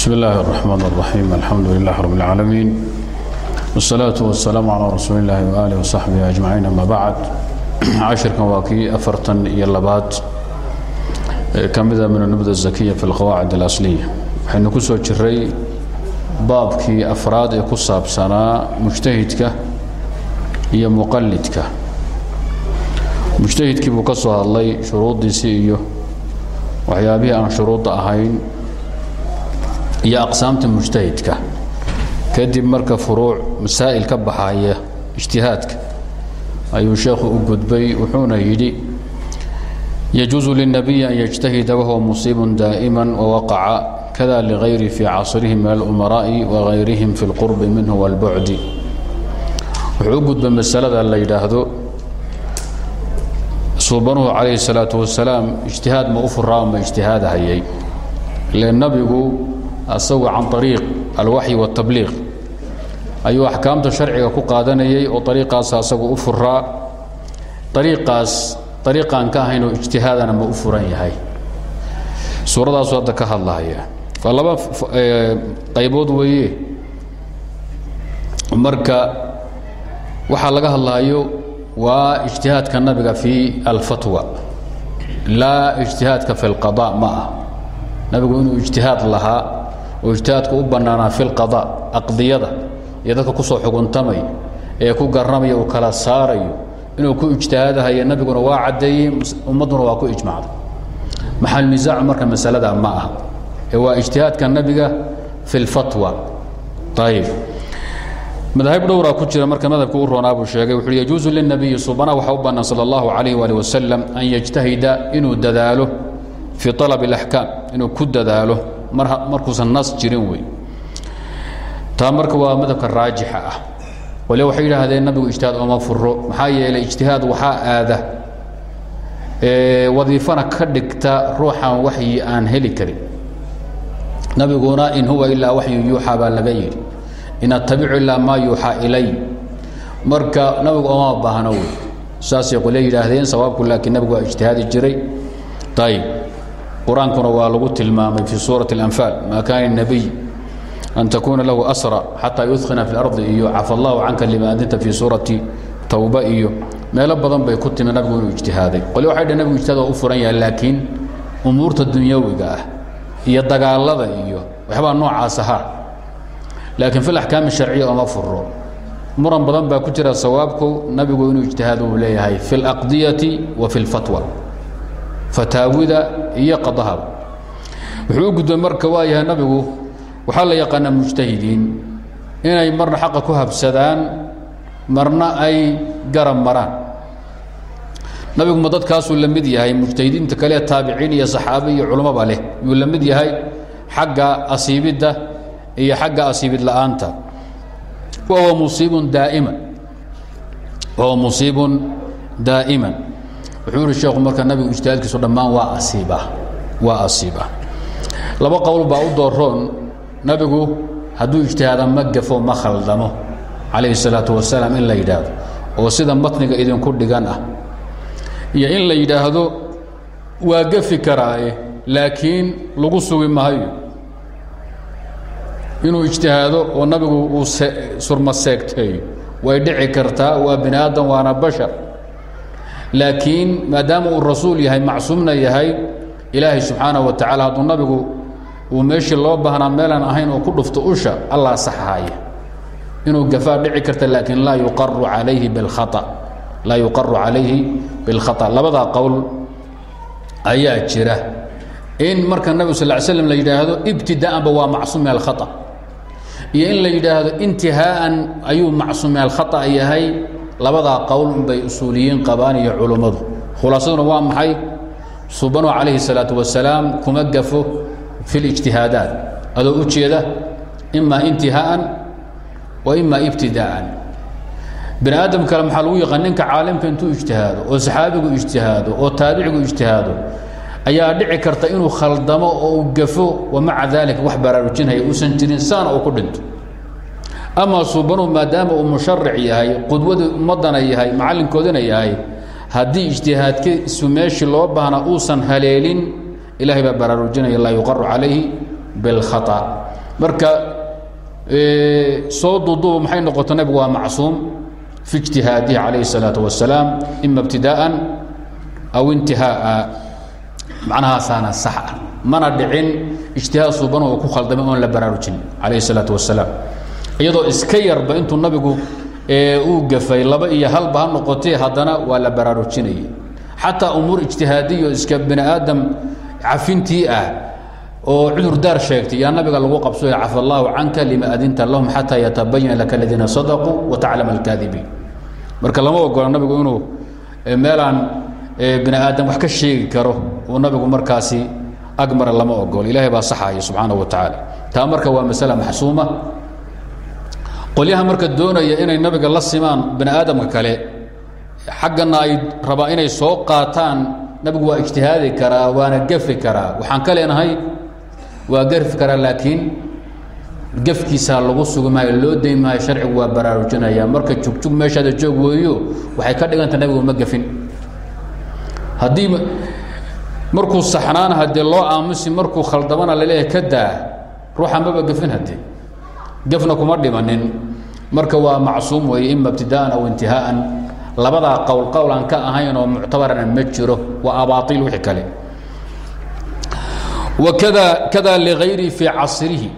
بسم الله الرحمن الرحيم الحمد لله رب العالمين والصلاة والسلام على رسول الله وآله وصحبه أجمعين أما بعد عشركا واكي أفرتا يلبات كمذا من النبذة الزكية في القواعد الأصلية حين كسو جري بابكي أفراد يكساب سنة مجتهدك هي مقلدك مجتهدك بكسوها الله شروط دي سيئيو waxyaabihii aan shuruudda ahayn iyo aqsaamta mujtahidka. Kadib marka furuuc masaa'il ka baxaya ijtihaadka ayuu sheekhu u gudbay wuxuuna yidhi yajuusu lilnabiyi an yajtahida wahuwa musiibun daa'iman wawaqaca kada ligayri fi casrihi min alumaraa'i wagayrihim fi lqurbi minhu walbucdi wuxuu gudbay masalada la yidhaahdo suubanuhu calayhi salaatu wasalaam ijtihaad ma u furaa ma ijtihaadahayay ile nabigu asagu can ariiq alwaxyi watabliiq ayuu axkaamta sharciga ku qaadanayay oo ariiqaas asagu u furaa. Ariiqaas ariiqaan ka ahaynoo ijtihaadana ma u furan yahay. Suuradaasu hadda ka hadlahaya waa qaybood weeye. Marka waxaa laga hadlahayo waa ijtihaadka nabiga fi alfatwa. Laa ijtihaadka fi اlqada ma nabigu inuu ijtihaad lahaa oo u bannaanaa fi اlqada aqdiyada iyo dadka ku soo xuguntamay ee ku garramaya uu kala saarayo inuu ku ijtihaadahayo nabiguna waa caddeeyey ummadduna waa ku ijmacday maxalnisaacu marka masalada ma ah ee waa ijtihaadka nabiga fi اlfatwa ayib madaahib dhowraa ku jira marka madhabka u roonaa buu sheegay wuxuu yajuusu lilnabiyi subana waxaa u bannaan sala allahu calayh waali wasalam an yajtahida inuu dadaalo fii alab alaxkaam inuu ku dadaalo markuusan nas jirin wey. Taa marka waa madhabka raajixa ah. Waliba waxay yidhaahdeen nabigu ijtihaad ooma furo maxaa yeelay ijtihaad waxaa aada wadiifana ka dhigta ruuxan waxyi aan heli karin. Nabiguna in huwa ilaa waxyu yuuxaa baa laga yidhi. In attabicu ilaa maa yuuxaa ilay. Marka nabigu oma baahno wey. Saasay qole yidhaahdeen sawaabku laakiin nabigu waa ijtihaadi jiray. Ayib qur-aankuna waa lagu tilmaamay fii suurati اlanfaal maa kaana الnabiy an takuuna lahu asra xataa yudkhina fi اlardi iyo cafa allahu canka lima adinta fii suurati tawba iyo meelo badan bay ku timi nabigu inuu ijtihaaday qole waxay dhhen nabigu ijtihaad waa u furan yahay laakiin umuurta dunyawiga ah iyo dagaalada iyo waxbaa noocaas ahaa laakiin fi axkaam sharciya oma furo muran badan baa ku jira sawaabku nabigu inuu ijtihaad uu leeyahay fi اlaqdiyati wa fi اlfatwa fataawida iyo qadahaba wuxuu u gudbay marka waa yahay nabigu waxaa la yaqaanaa mujtahidiin inay marna xaqa ku habsadaan marna ay garab maraan. Nabigu ma dadkaasuu la mid yahay mujtahidiinta kale taabiciin iyo saxaabe iyo culummaba leh yuu la mid yahay xagga asiibidda iyo xagga asiibid la'aanta. Wahuwa musiibun daa'iman wahuwa musiibun daa'iman wuxuu yihi sheekhu marka nabigu ijtihaadkiisu dhammaan waa asiiba waa asiiba. Laba qowl baa u dooroon nabigu hadduu ijtihaada ma gafo ma khaldamo calayhi salaatu wasalaam in la yidhaahdo oo sida matniga idinku dhigan ah. Iyo in la yidhaahdo waa gafi karaaye laakiin lagu sugi maayo inuu ijtihaado oo nabigu uu surma seegteeyo way dhici kartaa waa bini aadam waana bashar laakiin maadaama uu rasuul yahay macsuumna yahay ilaahay subxaanaه wa tacala hadduu nabigu uu meeshii loo baahnaa meelaan ahayn oo ku dhufto usha allah saxaaya inuu gafaa dhici karta laakiin laa yuqaru calayhi biاlkhaطأ laa yuqaru calayhi biاlkhaطأ labadaa qowl ayaa jira in marka nabig sal ly slam la yidhaahdo ibtidaa'anba waa macsuum min alkhaطأ iyo in la yidhaahdo intihaaan ayuu macsuum min alkhaطأ yahay labadaa qowl unbay usuuliyiin qabaan iyo culummadu khulaasaduna waa maxay subanu calayhi الsalaaةu wasalaam kuma gafo fi اlijtihaadaat adoo u jeeda ima intihaaan wa ima ibtidaa'an bini aadam kale maxaa lagu yaqaan ninka caalimka intuu ijtihaado oo saxaabigu ijtihaado oo taabicigu ijtihaado ayaa dhici karta inuu khaldamo oo uu gafo wamaca daalika wax baraarujinhaya uusan jirin saana uu ku dhinto ama suubanu maadaama uu musharic yahay qudwada ummadana yahay macallinkoodana yahay haddii ijtihaadkiisu meeshii loo baahnaa uusan haleelin ilahay baa baraarujinaya laa yuqaru calayhi bilkhata marka soo duuduuba maxay noqota nabigu waa macsuum fi ijtihaadihi calayhi الsalaaةu wasalaam ima ibtidaءa aw intihaaa macnahaasaana sax ah mana dhicin ijtihaad suuban oo ku khaldamay oon la baraarujin calayhi الsalaaةu wasalaam iyadoo iska yarba intuu nabigu uu gafay laba iyo halba ha noqotee haddana waa la baraarujinayay. Xataa umuur ijtihaadiyo iska bini aadam cafintii ah oo cudurdaar sheegtay yaa nabiga lagu qabsoy cafa allaahu canka lima adinta lahum xataa yatabayana laka aladiina sadaquu wataclama alkaadibiin marka lama ogola nabigu inuu meelaan bini aadam wax ka sheegi karo uu nabigu markaasi agmara lama ogolo ilahay baa saxaya subxaanaه wa tacaala taa marka waa masala maxsuuma qolyaha marka doonaya inay nabiga la simaan bani aadamka kale xaggana ay rabaa inay soo qaataan nabigu waa ijtihaadi karaa waana gafi karaa. Waxaan ka leenahay waa gafi karaa laakiin gafkiisa lagu sugi maayo loo dayn maayo sharcigu waa baraarujinaya marka jugjug meeshaada joog weeyo waxay ka dhiganta nabigu ma gafin. Haddii markuu saxnaana haddee loo aamusi markuu khaldamana la leeyahay ka daa ruuxa maba gafin haddee gafna kuma dhimanin. Marka waa macsuum weeye ima ibtidaa'an aw intihaa'an labadaa qowl qowl aan ka ahayn oo muctabarana ma jiro waa abaaiil wixii kale. Wakada kada ligayrihi fii casrihi.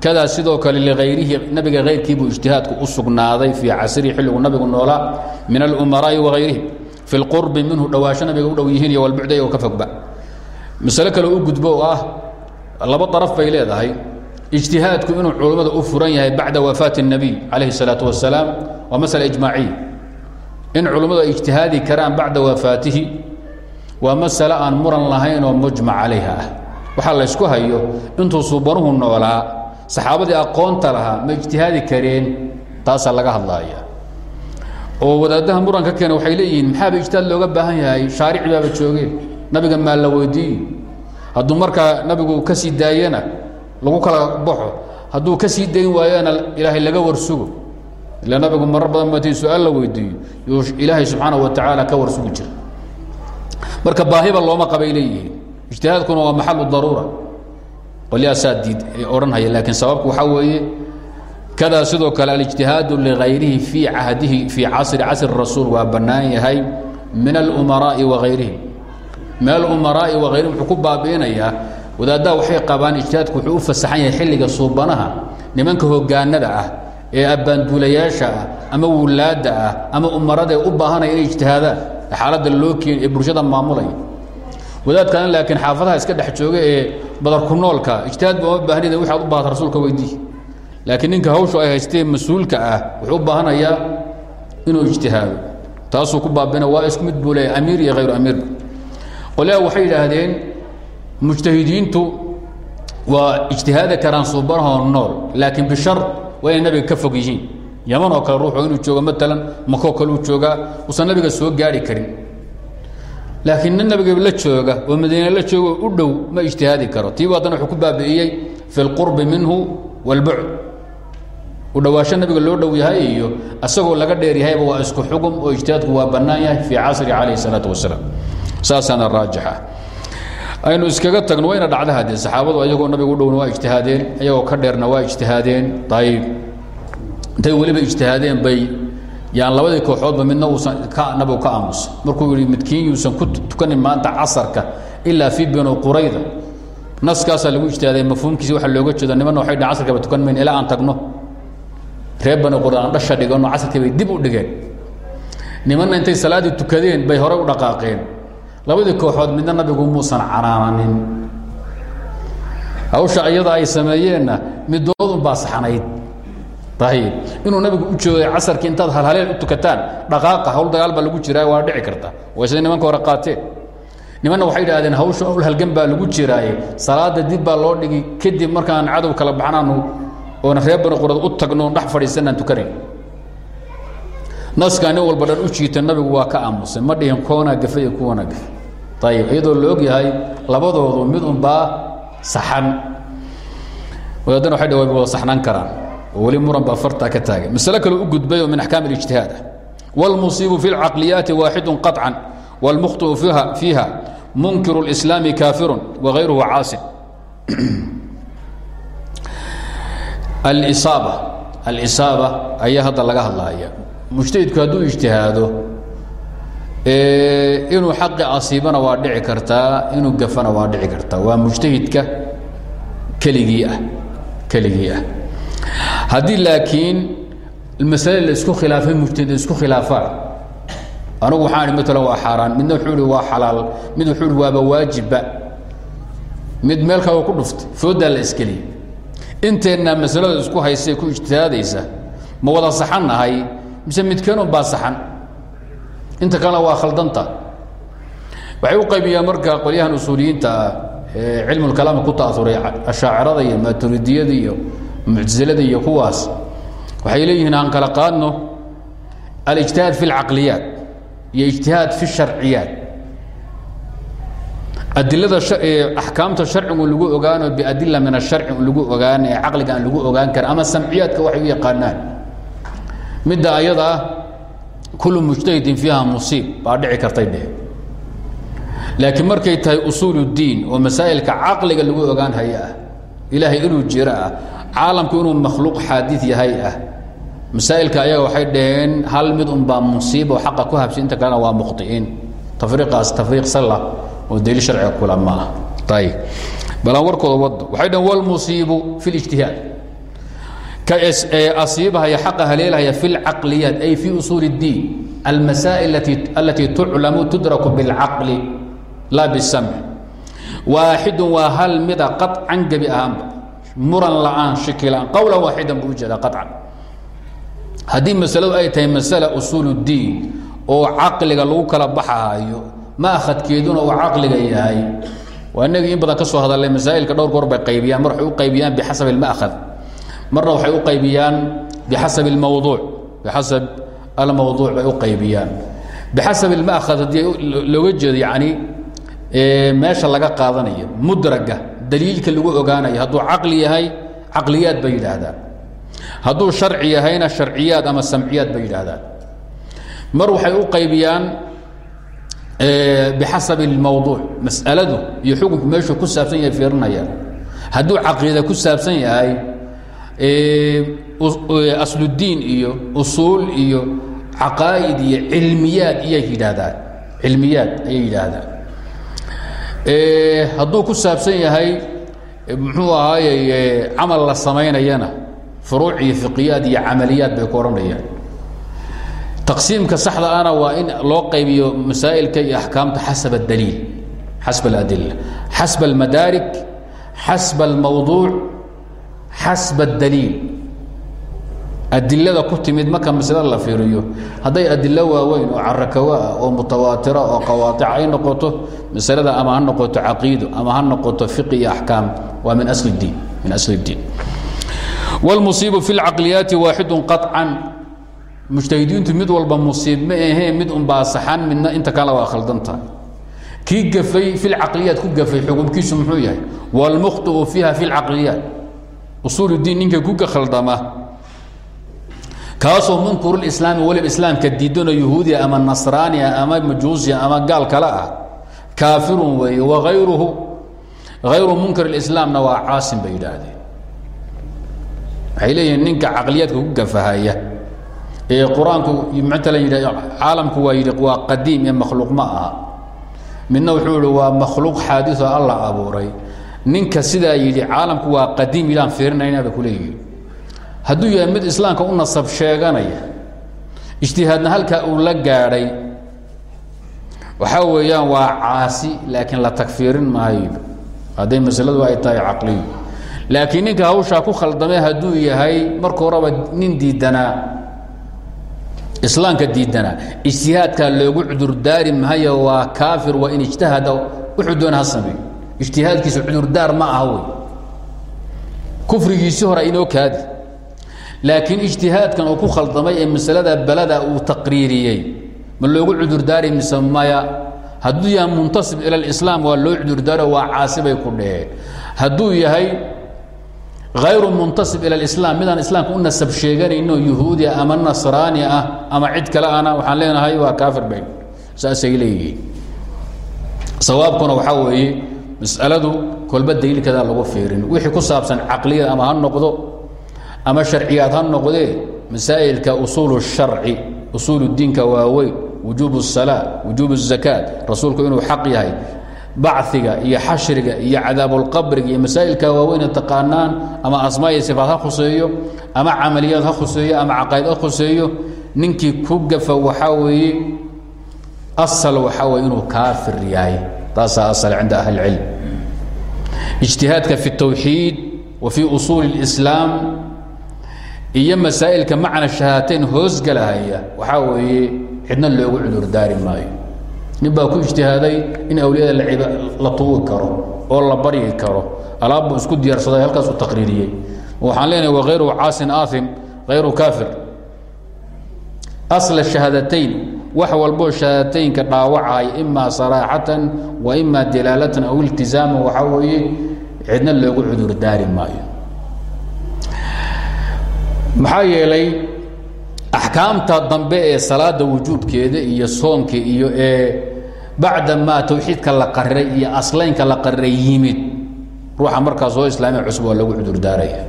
Kadaa sidoo kale ligayrihi nabiga hayrkiibuu ijtihaadku u sugnaaday fii casrihi xilligu nabigu noolaa min alumaraa'i wagayrihim fi lqurbi minhu dhawaasho nabiga u dhow yihiin iyo walbucda iyagoo ka fogba. Masale kale u gudbo oo ah laba daraf bay leedahay ijtihaadku inuu culummada u furan yahay bacda wafaati الnabiy calayhi الsalaaةu wasalaam waa masala ijmaaciya in culummadu ay ijtihaadi karaan bacda wafaatihi waa masale aan muran lahayn oo mujmac calayha ah waxaa laysku hayo intuu suubanuhu noolaa saxaabadii aqoonta lahaa ma ijtihaadi kareen taasaa laga hadlaaya oo wadaadaha muranka keena waxay leeyihiin maxaaba ijtihaad looga baahan yahay shaarici baaba joogeen nabiga maa la weydiiyo hadduu markaa nabigu ka sii daayana lagu kala baxo hadduu ka sii dayn waayana ilaahay laga warsugo. Ila nabigu marar badan matii su'aal la weydiiyo yuu ilaahay subxaana wa tacaala ka warsugi jira marka baahiba looma qabay leeyihiin. Ijtihaadkuna waa maxalu daruura. Qolyaasaa diid odhanhaya laakiin sababku waxaa weeye kadaa sidoo kale alijtihaadu ligayrihi fii cahdihi fii casri casri rasuul waa bannaan yahay min alumaraa'i wagayrihim min alumaraa'i wagayrihim wuxuu ku baabi'inayaa wadaaddaha waxay qabaan ijtihaadku wuxuu u fasaxan yahay xilliga suubanaha nimanka hogaanada ah ee abbaanduulayaasha ah ama wulaadda ah ama umarada ee u baahanaya inay ijtihaadaan xaaladda loo keen ee bulshada maamulaya wadaadkan laakiin xaafadaha iska dhex jooga ee badarku noolka ijtihaad ba uma baahnida waxaad u baahata rasuulka weydii laakiin ninka hawshu ay haysteen mas'uulka ah wuxuu u baahanayaa inuu ijtihaado. Taasuu ku baabina waa isku mid buu leeyahay amiir iyo hayru amiirku qolyaha waxay yidhaahdeen mujtahidiintu waa ijtihaadi karaan suubanahoo nool laakiin bishar waa inay nabiga ka fog yihiin yaman oo kale ruuxu inuu joogo maalan makoo kale uu joogaa uusan nabiga soo gaari karin laakiin nin nabiga la jooga oo madiine la jooga u dhow ma ijtihaadi karo tiibu haddana wuxuu ku baabi'iyey fi اlqurbi minhu wاlbucd u dhowaasho nabiga loo dhow yahay iyo asagoo laga dheer yahayba waa isku xugum oo ijtihaadku waa bannaan yahay fii casri calayh الsalaaةu wasalaam saasaana raajixa aynu iskaga tagno wayna dhacda haddee saxaabadu ayagoo nabiga u dhowna waa ijtihaadeen ayagoo ka dheerna waa ijtihaadeen. Ayib intay weliba ijtihaadeen bay yaan labadii kooxoodba midna uusan nabigu ka aamusa markuu yihi midkiin yuusan ku tukanin maanta casarka ilaa fii binu qurayda naskaasaa lagu ijtihaaday mafhuumkiisi waxa looga jeedo nimanna waxay dhahan casarkaba tukan mayn ilaa aan tagno. Reer bani qurayda dhasha dhigano casarkii bay dib u dhigeen. Nimanna intay salaaddii tukadeen bay horey u dhaqaaqeen labadii kooxood midna nabigu muusan canaananin hawsha iyada ay sameeyeenna midoodunbaa saxnayd. Ayib inuu nabigu u joogay casarkii intaad halhaleel u tukataan dhaqaaqa hawl dagaal baa lagu jiraa waa dhici karta. Way sida nimanka hore qaateen nimanna waxay idhahdeen hawsha hawl halgan baa lagu jiraaye. Salaada dib baa loo dhigi. Kadib markaan cadow kala baxnaanu oona reer bani u tagno dhex fadhiisanaan tukanayn naskaa nin walba dhan u jiita nabigu waa ka aamusay ma dhihin koonaa gafe iyo kuwanaa gafe ayib iyadoo la og yahay labadoodu mid unbaa saxan wadaadana waxay dhawaa wada saxnaan karaan oo weli muran baa fartaa ka taagan masale kale u gudbay oo min axkaam اlijtihaad ah wاlmusiibu fi اlcaqliyaati waaxidu qaطcan wاlmukhطiu fiiha fiiha munkiru اlislaami kaafiru wagayruhu caasin alisaaba alisaaba ayaa hadda laga hadlaya mujtahidku hadduu ijtihaado inuu xaqi asiibana waa dhici kartaa inuu gafana waa dhici kartaa. Waa mujtahidka keligii ah keligii ah. Haddii laakiin masale la isku khilaafay mujtahid isku khilaafaan anugu waxaan ihi maalan waa xaaraan midna wuxuu ihi waa xalaal mid wuxuu ihi waaba waajibba mid meel kale ku dhuftay fooddaa la iskeliyey inteennaa masalada isku haysae ku ijtihaadaysa ma wada saxan nahay mise midkeenun baa saxan inta kalena waa khaldanta. Waxay u qaybiyaan marka qolyahan usuuliyiinta ah ee cilmulkalaama ku ta'auray ashaacirada iyo maaturidiyada iyo muctasilada iyo kuwaas waxay leeyihiin aan kala qaadno alijtihaad fi اlcaqliyaat iyo ijtihaad fi اsharciyaat adilada axkaamta sharcigu lagu ogaano biadila min asharci lagu ogaan ee caqliga aan lagu ogaan karin ama samciyaadka waxay u yaqaanaan midda ayada ah kulu mujtahidin fiiha musiib baa dhici kartay dheh laakiin markay tahay usuul diin oo masaa'ilka caqliga lagu ogaan haya ah ilaahay inuu jiro ah caalamku inuu makhluuq xaadid yahay ah masaa'ilka ayaga waxay dhaheen hal mid unbaa musiib oo xaqa ku habsan inta kalena waa mukhti'iin tafriiqaas tafriiq salla oo daliil sharciga kula ma ah ayib balan warkooda waddo waxay dhaheen walmusiibu fi lijtihaad asiibahaya xaqa haleelahaya fi اlcaqliyaat ay fi usuul الdiin almasaa'il alatii tuclamu tudraku biاlcaqli laa bisamci waaxidu waa hal mida qaطcan gebi ahaanba muran la'aan shiki la'aan qowlan waaxidan buu ujeedaa qaطcan haddii masaladu ay tahay masala usuul الdiin oo caqliga lagu kala baxahayo maakhadkeeduna uu caqliga yahay waa inagii in badan ka soo hadalay masaa'ilka dhowr goor bay qaybiyaan mar waxay u qaybiyaan bixasab اlma'khad marna waxay u qaybiyaan bixasab اlmawduuc bixasab almawduuc bay u qaybiyaan bixasab اlma'khad haddii looga jeedo yacni meesha laga qaadanayo mudraga daliilka lagu ogaanayo hadduu caqli yahay caqliyaad bay yidhaahdaan hadduu sharci yahayna sharciyaad ama samciyaad bay yidhaahdaan mar waxay u qaybiyaan bixasab اlmawduuc mas'aladu iyo xukunku meeshuu ku saabsan yahay fiirinayaan hadduu caqiida ku saabsan yahay E, e, asludiin iyo usuul iyo caqaa'id iyo cilmiyaad iyay yidhaahdaan. Cilmiyaad ayay yidhaahdaan. E, hadduu ku saabsan yahay muxuu ahaaye camal la samaynayana furuuc iyo fiqiyaad iyo camaliyaad bay ku odhanayaan. Taqsiimka saxda ana waa in loo qaybiyo masaa'ilka iyo axkaamta xasab adaliil xasb aladila xasb almadaarik xasb almawduuc xasb اdaliil adilada ku timid marka maslada la fiiriyo hadday adilo waaweyn oo carakawa ah oo mutawaatira oo qawaaطic ay noqoto masalada ama ha noqoto caqiido ama ha noqoto fiqi iyo axkaam waa min asl اdiin min asl اdiin wاlmusiibu fi اlcaqliyaati waaxidu qaطcan mujtahidiintu mid walba musiib ma aheen mid unbaa saxan midna inta kale waa khaldantahay kii gafay fi lcaqliyaat ku gafay xukumkiisu muxuu yahay wاlmukhطiu fiiha fi اlcaqliyaat usuuludiin ninka ku khaldama. Kaasoo munkur islaami weliba islaamka diidano yahuudiya ama nasraania ah ama majuusia ama gaal kale ah kaafirun weeye waayruhu munkar islaamna waa caasin bay yidhaahdeen. Waxay ninka caqliyaadka ku gafahaya ee qur'aanku matalan yidha caalamku waa yidhi qadiim ee makhluuq ma aha. Midna wuxuu ihi waa makhluuq xaadiثo ninka sidaa yidhi caalamku waa qadiim yidhaan fiirinayna bay ku leeyihiin. Hadduu yahay mid islaamka u nasab sheeganaya ijtihaadna halkaa uu la gaadhay waxaa weeyaan waa caasi laakiin la tagfiirin maayo. Hadday masaladu ay tahay caqliyu laakiin ninka hawshaa ku khaldamay hadduu yahay marka horeba nin diidanaa islaamka diidanaa ijtihaadkaa loogu cudurdaari maayo waa kaafir waa in ijtahada wuxuu doona ha sameeyo ijtihaadkiisa cudurdaar ma aha wey kufrigiisii hore inoo kaadi. Laakiin ijtihaadkan uu ku khaldamay ee masalada balada uu taqriiriyey ma loogu cudurdaari mise maya? Hadduu yahay muntasib ila alislaam waa loo cudurdaaro waa caasibay ku dheheen hadduu yahay hayru muntasib ila alislaam midaan islaamka u nasab sheeganayno yahuudia ama nasraani ah ama cid kale ana waxaan leenahay waa kaafir bayn saasay leeyihiin. Sawaabkuna waxaa weeye mas'aladu kolba daliilkeeda lagu fiirin wixii ku saabsan caqliyada ama ha noqdo ama sharciyaad ha noqdee masaa'ilka usuul الsharci usuul diinka waaweyn wujuub الsalaa wujuub الzakaat rasuulku inuu xaq yahay baciga iyo xashriga iyo cadaabulqabriga iyo masaa'ilka waaweyne taqaanaan ama asmaa iyo sifaad ha khuseeyo ama camaliyaad ha khuseeyo ama caqaa'id ha khuseeyo ninkii ku gafa waxaa weeye asal waxaa weye inuu kaafir yahay taasaa asal cinda ahli اlcilm ijtihaadka fi الtawxiid wa fii usuuli اlislaam iyo masaa'ilka macna shahaatayn hoosgalahaya waxaa weeye cidna loogu cudurdaari maayo nin baa ku ijtihaaday in awliyada la tuugi karo oo la baryi karo alaabbuu isku diyaarsaday halkaasuu taqriiriyey waxaan leenahay wakayru caasin aaim hayru kaafir asla shahaadatayn wax walboo shahaadateynka dhaawacay imaa saraaxatan wa imaa dilaalatan aw iltizaaman waxaa weeye cidna loogu cudurdaari maayo. Maxaa yeelay axkaamta dambe ee salaada wujuubkeeda iyo soonka iyo ee bacda maa tawxiidka la qariray iyo aslaynka la qariray yimid ruuxa markaa soo islaamia cusub waa lagu cudurdaaraya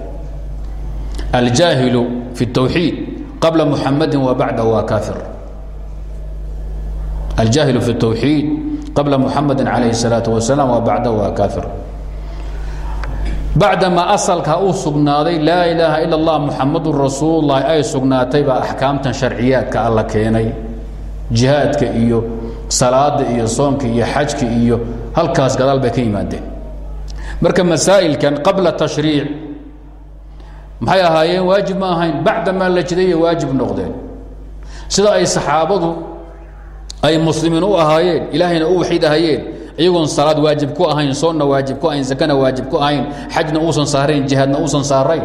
aljaahilu fi الtawxiid qabla muxamadin wa bacdahu waa kaafir aljaahil fi towxiid qabla muxamadi calayhi salaat wasalaam wa bacda waa kaafir bacdama asalka uu sugnaaday laa ilaaha ila اllah muxamadu rasuululahi ay sugnaatay baa axkaamtan sharciyaadka alla keenay jihaadka iyo salaada iyo soonka iyo xajka iyo halkaas gadaal bay ka yimaadeen marka masaa'ilkan qabla tashriic maxay ahaayeen waajib ma ahayn bacdamaa la jiday iyo waajib noqdeen sida ay saxaabadu ay muslimiin u ahaayeen ilaahayna u waxiid ahayeen iyagoon salaad waajib ku ahayn soonna waajib ku ahayn zakana waajib ku ahayn xajna uusan saarayn jihaadna uusan saarayn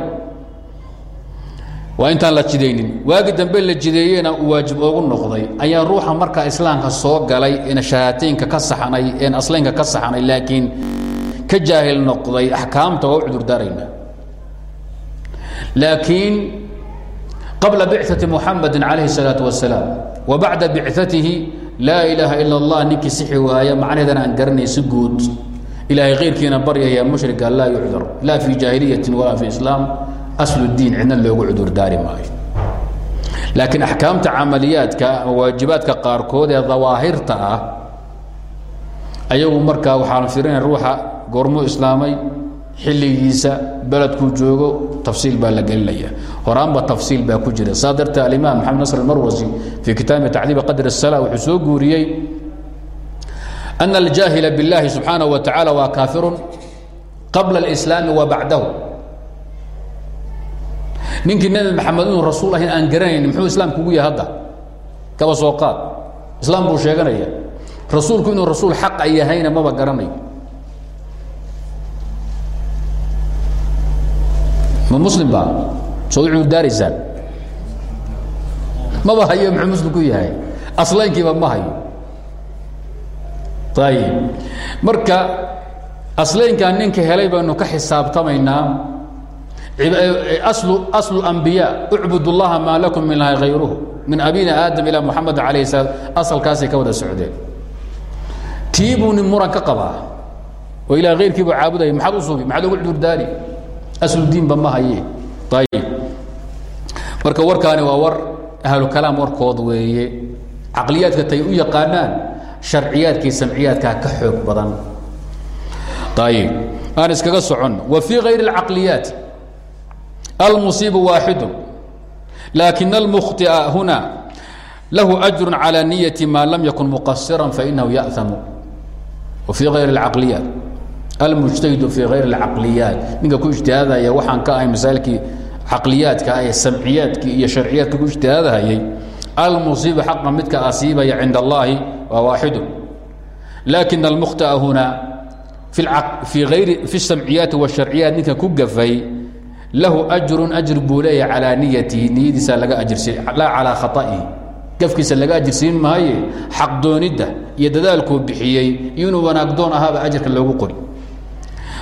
waa intaan la jidaynin waagi dambe la jideeyena uu waajib oogu noqday ayaa ruuxa markaa islaamka soo galay een shahaataynka ka saxnay een aslaynka ka saxnay laakiin ka jaahil noqday axkaamta waa u cudurdaarayna laakiin qabla bicati muxamadi calayhi الsalaaة wasalaam wa bacda bicatihi laa ilaaha ila اllah ninkii sixi waaya macnaheedana aan garanay si guud. Ilaahay kayrkiina baryaya mushrika laa yucdur laa fi jaahiliyati walaa fi islaam. Aslu diin cidna loogu cudurdaari maayo. Laakiin axkaamta camaliyaadka ama waajibaadka qaarkood ee dawaahirta ah ayagu markaa waxaan firinaya ruuxa goormuu islaamay xilligiisa beledkuu joogo tafsiil baa la gelinaya horaanba tafsiil baa ku jira saa dartee alimaam maxamed nasr almarwasi fii kitaabi tacdiibi qadr الsala wuxuu soo guuriyey ana aljaahila biاllahi subxaanaه wa tacaala waa kaafirun qabla اlislaami wa bacdahu ninkii nebi maxamed inuu rasuul ahayn aan garanayn muxuu islaam kugu yahay hadda kaba soo qaad islaam buu sheeganaya rasuulku inuu rasuul xaqa yahayna maba garanayo ma muslim ba soo u cudurdaaraysaan maba hayo muxuu muslim ku yahay? Aslaynkiiba ma hayo. Ayib marka aslaynkaa ninka helay baynu ka xisaabtamaynaa. Aslu ambiya ucbud اllaha maa lakum min ilahi hayruhu min abina aadam ilaa muxamed alayh salaam asalkaasay ka wada socdeen. Tii buu nin muran ka qabaa. Oo ilah hayrkiibu caabudaya maxaad u sugi? Maxaad ugu cudurdaari aslu diinba ma haye ayib marka warkaani waa war ahlu kalaam warkood weeye caqliyaadka tay u yaqaanaan sharciyaadkii samciyaadkaa ka xoog badan ayib aan iskaga soconno wa fii hayri اlcaqliyaati المصيب واحد لكن المخطئ هنا له أجر على نية ما لم يكن مقصرا فإنه يأثم وفي غير العقليات المجتهد almujtahidu fii hayr اcaqliyaat ninka ku ijtihaadaya waxaan ka ahay masaailkii caqliyaadka ah ee iyo sharciyaadka ku ijtihaadahayay almusiibu xaqa midka asiibaya cinda allahi waa waaxidu. Laakin almukhtaa huna fi samciyaati wاsharciyaat ninka ku gafay lahu ajrun ajr buu leeyahay calaa niyatihi laga ajirsiin laa calaa khaa'ihi gafkiisa laga ajirsiin maaye xaqdoonidda iyo dadaalkuu bixiyey iyo inuu wanaagdoon ahaaba ajarka loogu qori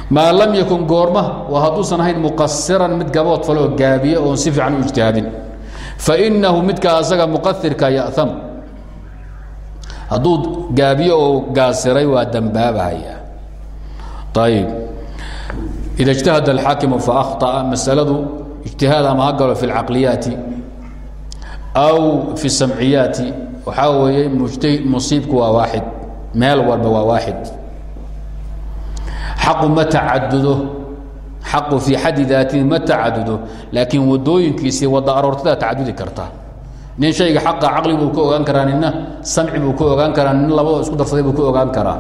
maa lam yakun goorma waa hadduusan ahayn muqasiran mid gabood faloo gaabiye oon si fiican u ijtihaadin fainahu midka asaga muqairka ya'am hadduu gaabiye oo gaasiray waa dambaabahaya ayib ida اجتahd الxaakimu faأkhطأ masaladu ijtihaad ama ha galo fi اlcaqliyaati aw fi الsamciyaati waxaa weeye mujta musiibku waa waaxid meel walba waa waaxid xaqu ma tacadudo xaqu fii xaddi daatihi ma tacadudo laakiin wadooyinkiisii wada aroortada tacadudi karta. Nin shayga xaqa caqli buu ka ogaan karaa nina samci buu ka ogaan karaa nin labadoo isku darsaday buu ka ogaan karaa.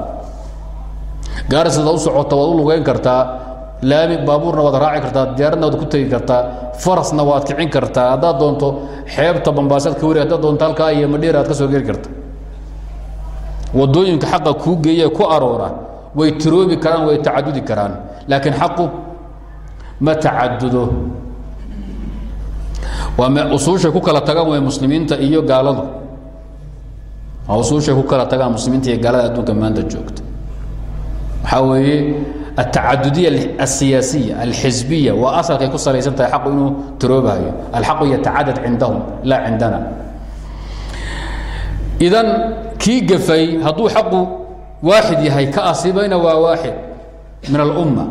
Gaarsidaad u socota waad u lugeyn kartaa laami baabuurna waad raaci kartaa diyaaradna waad ku tegi kartaa farasna waad kicin kartaa haddaad doonto xeebta bambaasaad ka wari haddaad doonto halkaa iyo madheer aad ka soo geli karta. Wadooyinka xaqa kuu geeye ku aroora way tiroobi karaan way tacadudi karaan. Laakiin xaqu ma tacadudo waa m usuushay ku kala tagaan way muslimiinta iyo gaaladu. Waa usuushay ku kala tagaan muslimiinta iyo gaalada adduunka maanta joogta. Waxaa weeye atacadudiya asiyaasiya alxisbiya waa asalkay ku salaysan tahay aqu inuu tiroobhayo alxaqu yatacadad cindahum laa cindana. Idan kii gafay waaxid yahay ka asibayna waa waaxid min alumma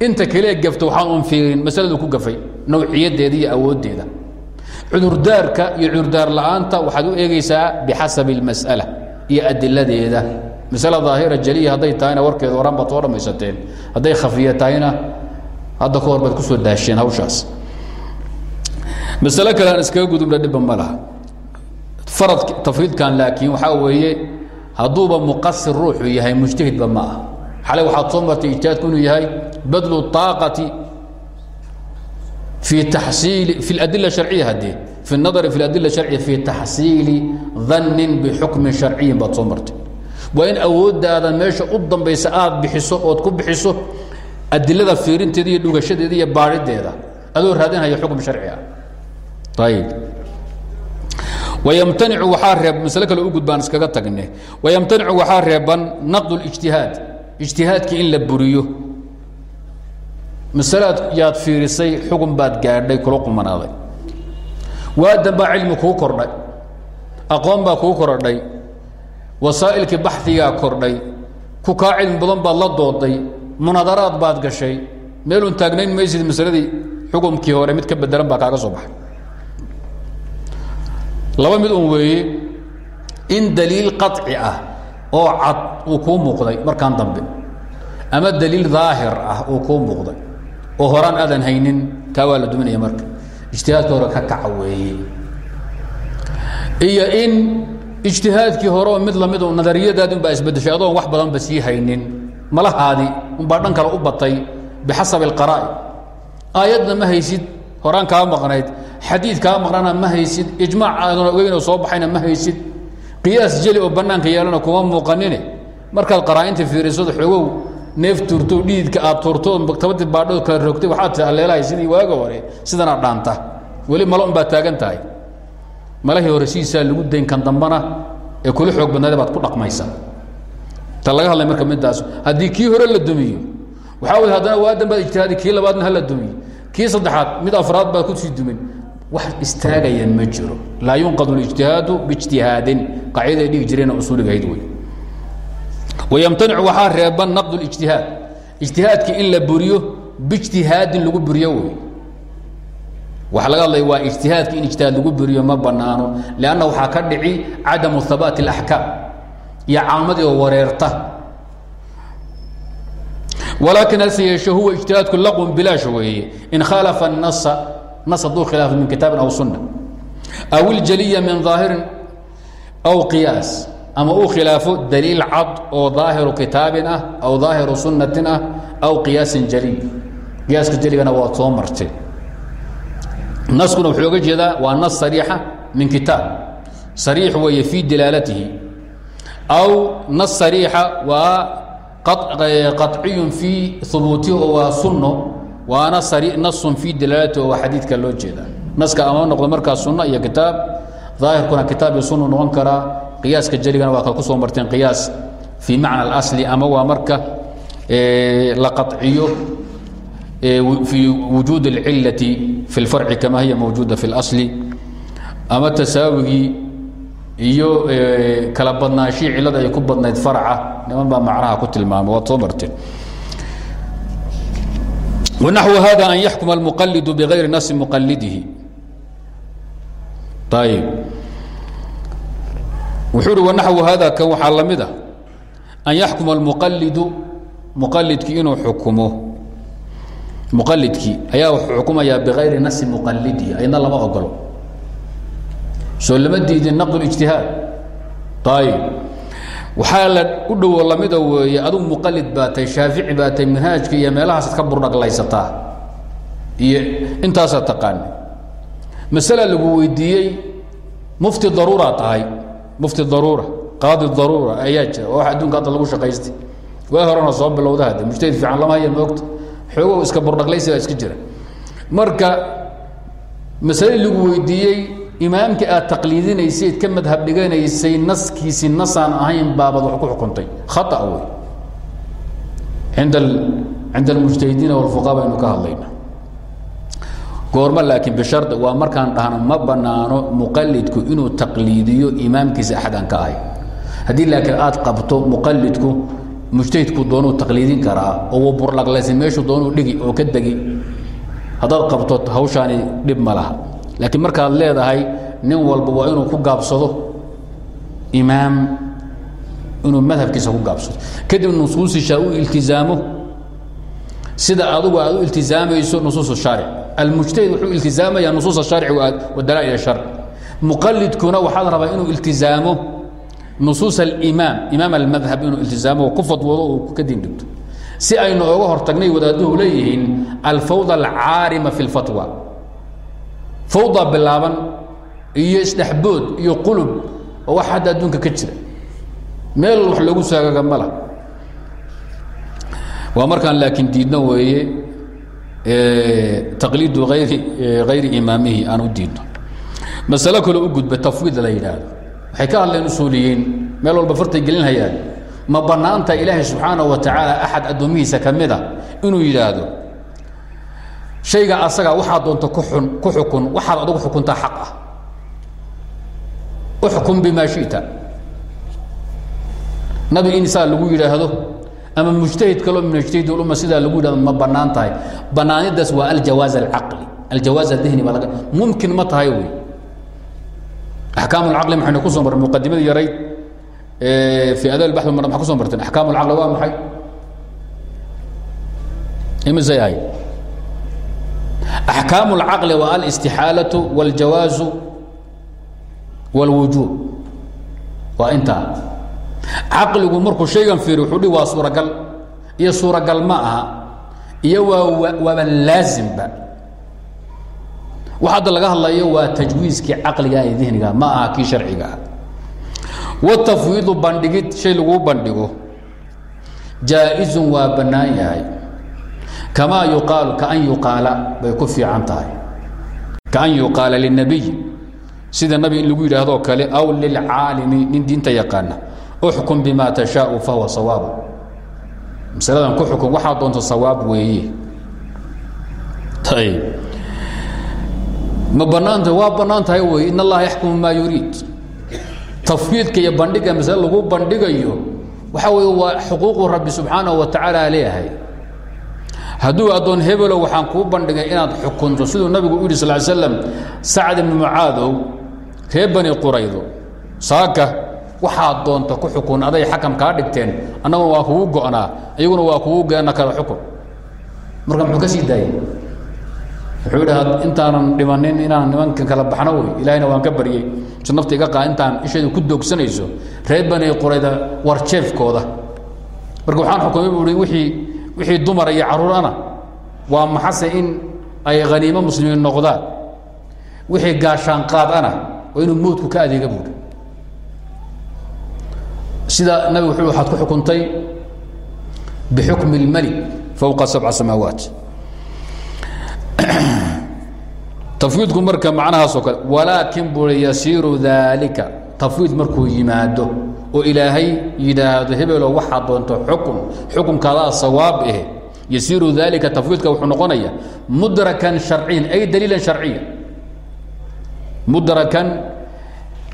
inta kalee gafta waxaan un fiirin masaladu ku gafay nawciyadeeda iyo awooddeeda cudurdaarka iyo cudurdaar la'aanta waxaad u eegaysaa bixasabi اlmas'ala iyo adiladeeda masale daahira jaliya hadday tahayna warkeeda horan baad soo dhammaysateen hadday khafiya tahayna hadda ka hor baad ku soo daasheen hawshaas masale kale aan iskaga gudubna dhibba ma laha farad tafriidkan laakiin waxaa weeye hadduuba muqasir ruuxu yahay mujtahidba ma ah xalay waxaad soo martay ijtihaadku inuu yahay badlu طaaqati في تحصيل في الأدلة الشرعية هدي في النظر في الأدلة الشرعية في تحصيل ظن بحكم شرعي بتصمرت وإن أود هذا ماشي قدام بيساعد بحسه أو تكون بحسه أدلة فيرين تدي دوغشة دي بارد هذا أدور هذين هي wymtanicu waxaa reeb masale kale u gudbaan iskaga tagne wayamtanicu waxaa reeban naqdu اlijtihaad ijtihaadkii in la buriyo masalaad yaad fiirisay xukun baad gaadhay kula qumanaaday waadan baa cilmi kuu kordhay aqoon baa kuu korodhay wasaa'ilkii baxdigaa kordhay ku kaa cilmi badan baad la dooday munaadaraad baad gashay meelun taagnayn maysid masaladii xukumkii hore mid ka bedelan baa kaaga soo baxay laba mid un weeye in daliil qaطci ah oo cad uu kuu muuqday markaan dambe ama daliil daahir ah uu kuu muuqday oo horaan aadan haynin kaa waa marka. Ijtihaadka hore ka kaca iyo in ijtihaadkii hore oo mid la mid nadariyadaadi unbaa isbedeshay adoon wax badanba sii haynin. Malahaadi unbaa dhan kale u batay bixasabi alqaraa'i aayadna ma haysid horaan kaa maqnayd xadiid kaa maqnana ma haysid ijmaac aadan ogeyn oo soo baxayna ma haysid. Qiyaas jeli oo bannaanka yeelana kuma muuqanine markaad qaraa'inta fiirisado xoogow neef tuurto dhiidka aad tuurto maktabadii baadho kala rogtay waxaad tii alleelahay sidii waaga hore sidana dhaanta. Weli malo unbaad taagan tahay. Malahii hore siisaa lagu dayn kan dambana ee kula xoog badnaada baad ku dhaqmaysa ta laga hadlay marka midaas haddii kii hore la dumiyo waxaa wey haddana waadan baad ijtihaadi kii labaadna hala dumiyo kii saddexaad mid afraad baad kusii dumin wax istaagaya ma jiro laa yunqadu اlijtihaadu biijtihaadin qaacidaay dhigi jireen usuuligahayd wey ويمتنع waxaa reeban نqd الاجتiهاad اجتiهاadki in la buriyo باجتiهاadin lagu buriyo wy waxa laga hadlaya waa اجتiهاadki in اجتiهاad lagu buriyo ma banaano لأnna waxaa ka dhici cadamu ثabاaت الأحكاam iyo caamadii oo wareerta ولakiن hase yeeshe huwa اجتiهاadku laqw bilaash weeye in khaaلفa النص نص haduu khilaafo min kitaabi أو suنة أو الجلية min ظاahirin أو قياaس ama uu khilaafo daliil cad oo ظaahiru kitaabin ah aw ظaahiru sunatin ah aw qiyaasin jaliy qiyaaska jeligana waad soo martay naskuna wuxuu oga jeedaa waa nas sariixa min kitaab sariix weeye fii dilaalatihi aw nas sariixa waa qaطciyun fii hubuutihi oo waa sunno waana nasun fii dilaalatihi oo waa xadiidka loo jeedaa naska ama noqdo markaa sunno iyo kitaab daahirkuna kitaab iyo sunnu noqon karaa qiyaaska jeligana waa kal ku soo marteen qiyaas fii macna اlasli ama waa marka la qaطciyo fii wujuud اlcilati fi اlfarci kama hiya mawjuuda fi اlasli ama tasaawigii iyo kala badnaanshii cilada ay ku badnayd farca niman baa macnaha ku tilmaamay waad soo marteen wanaxwu hada an yaxkuma almuqalidu bigayri nasi muqalidihi ayib wuxuu uhi wanaxwu hada kan waxaa la mid a an yaxkuma almuqalidu muqalidkii inuu xukumo. Muqalidkii ayaa wuxuu xukumayaa bigayri nasi muqalidihi ayadna lama ogolo soo lama diidin naqd ijtihaad. Ayib waxaa u dhowo lamida weeye adugu muqalid baa shaafici baa tay iyo meelahaasaad ka burdhaglaysataa iyo intaasaad taqaani masala lagu weydiiyey mufti daruura tahay. Mufti daruura qaadi daruura ayaa jira adduunka hadda lagu shaqaystay. Waa horena soo bilowda hadde mujtahid fiican lama haya moogta xoogo iska burdhaglaysi iska jira. Marka masale lagu weydiiyey imaamkii aad taqliidinaysayd ka madhab dhiganaysay naskiisi nasaan ahayn baabad wax ku xukuntay. Khata wey inda cinda almujtahidiina walfuqaa baynu ka hadlayna goormo laakiin bishardi waa markaan dhahno ma banaano muqalidku inuu taqliidiyo imaamkiisa axad aan ka ahay. Haddii laakiin aad qabto muqalidku mujtahidku doonuu taqliidin karaa oo burlaglaysa meeshuu doonuu dhigi oo ka degi haddaad qabto hawshaani dhib ma laha laakiin markaad leedahay nin walba waa inuu ku gaabsado imaam inuu madhabkiisa ku gaabsado. Kadib nusuusisha u iltizaamo sida adugu aad u iltizaamayso nusuus shaaric almujtahid wuxuu iltizaamaya nusuus sharci wa dalaa'il sharc muqalidkuna waxaad rabaa inuu iltizaamo nusuus alimaam imaam almadhab inuu iltizaamo ku fadwoodo uu ka dhigto si aynu oga hortagnay wadaaduhu leeyihiin alfawda alcaarima fi lfatwa fawda bilaaban iyo isdhexbood iyo qulub oo wax hadda adduunka ka jira. Meel wax loogu saagaga mala waa markaan laakiin diidno weeye taqliidu ayri hayri imaamihi aan u diidno. Masalo kaloo u gudba tafwiid la yidhaahdo. Waxay ka hadleen usuuliyiin meel walba fartay gelinhayaan ma bannaanta ilaahay subxaanaه wa tacaala axad addoomihiisa ka mida inuu yidhaahdo shayga asaga waxaad doonto ku xun ku xukun waxaad adugu xukuntaa xaq ah. Uxkum bima shita. Nabi in saa lagu yidhaahdo ama mujtahid kaloo min mujtahid ulumma sidaa lagu yidhahdo ma bannaan tahay. Bannaanidaas waa aljawaaz alcaqli. Aljawaaz adihni baa laga mumkin ma tahay wey. Axkaam alcaqli maxaynu ku soo marray muqadimadii yarayd fi adaab albaxth mar maxaa ku soo marteen? Axkaam alcaqli waa maxay imisay ahayd أحكام العقل والاستحالة والجواز والوجوب وانتهى caqligu markuu shaygan fiiriy wuxuu dhi waa suuragal iyo suuragal ma aha iyo waa waaba laazimba wax hadda laga hadlayo waa tajwiiskii caqliga ee dihniga ma aha kii sharciga ah watafwiidu bandhigid shay laguu bandhigo jaa-izun waa bannaan yahay kamaa yuqaalu kaan yuqaala bay ku fiican tahay kaan yuqaala linabiy sida nabi lagu yidhaahdo kale aw lilcaalimi nin diinta yaqaana uxkum bima tashaau fahuwa sawaab masaladan ku xukun waxaa doonta sawaab weeye ayb ma banaanta waa bannaan tahay wey in allaha yaxkumu maa yuriid tafwiidka iyo bandhiga masale lagu bandhigayo waxa weeye waa xuquuqu rabbi subxaanahu wa tacaala leeyahay hadduu addoon hebelo waxaan kuu bandhigay inaad xukunto. Siduu nabigu u yidhi sal slam sacd ibni mucaadow reer bani quraydo saaka waxaad doonta ku xukun. Aday xakam kaa dhigteen. Annaguna waa kugu go'naa. Iyaguna waa kugu geena kala xukun. Marka muxuu ka sii daayey wuxuu yidhi intaanan dhimanin inaan nimankan kala baxno wey ilahayna waan ka baryey si iga qaa intaan ishaydu ku doogsanayso reer bani qurayda war jeefkooda. Marka waxaan xukumay buu i wiii wixii dumar iyo carruurana waa maxase in ay haniimo muslimiin noqdaan. Wixii gaashaan qaadana waa inuu mowdku ka adeega buuri sida nabig wuxuu waxaad ku xukuntay bixukmi اlmalik fowqa sabca samaawaat. Tafwiidku marka macnahaas oo kale walaakin buri yasiiru daalika. Tafwiid markuu yimaado oo ilaahay yidhaahdo hebelo waxaad doonto xukun xukunkaadaa sawaab eh. Yasiiru daalika tafwiidka wuxuu noqonaya mudrakan sharciyan ay daliilan sharciya mudrakan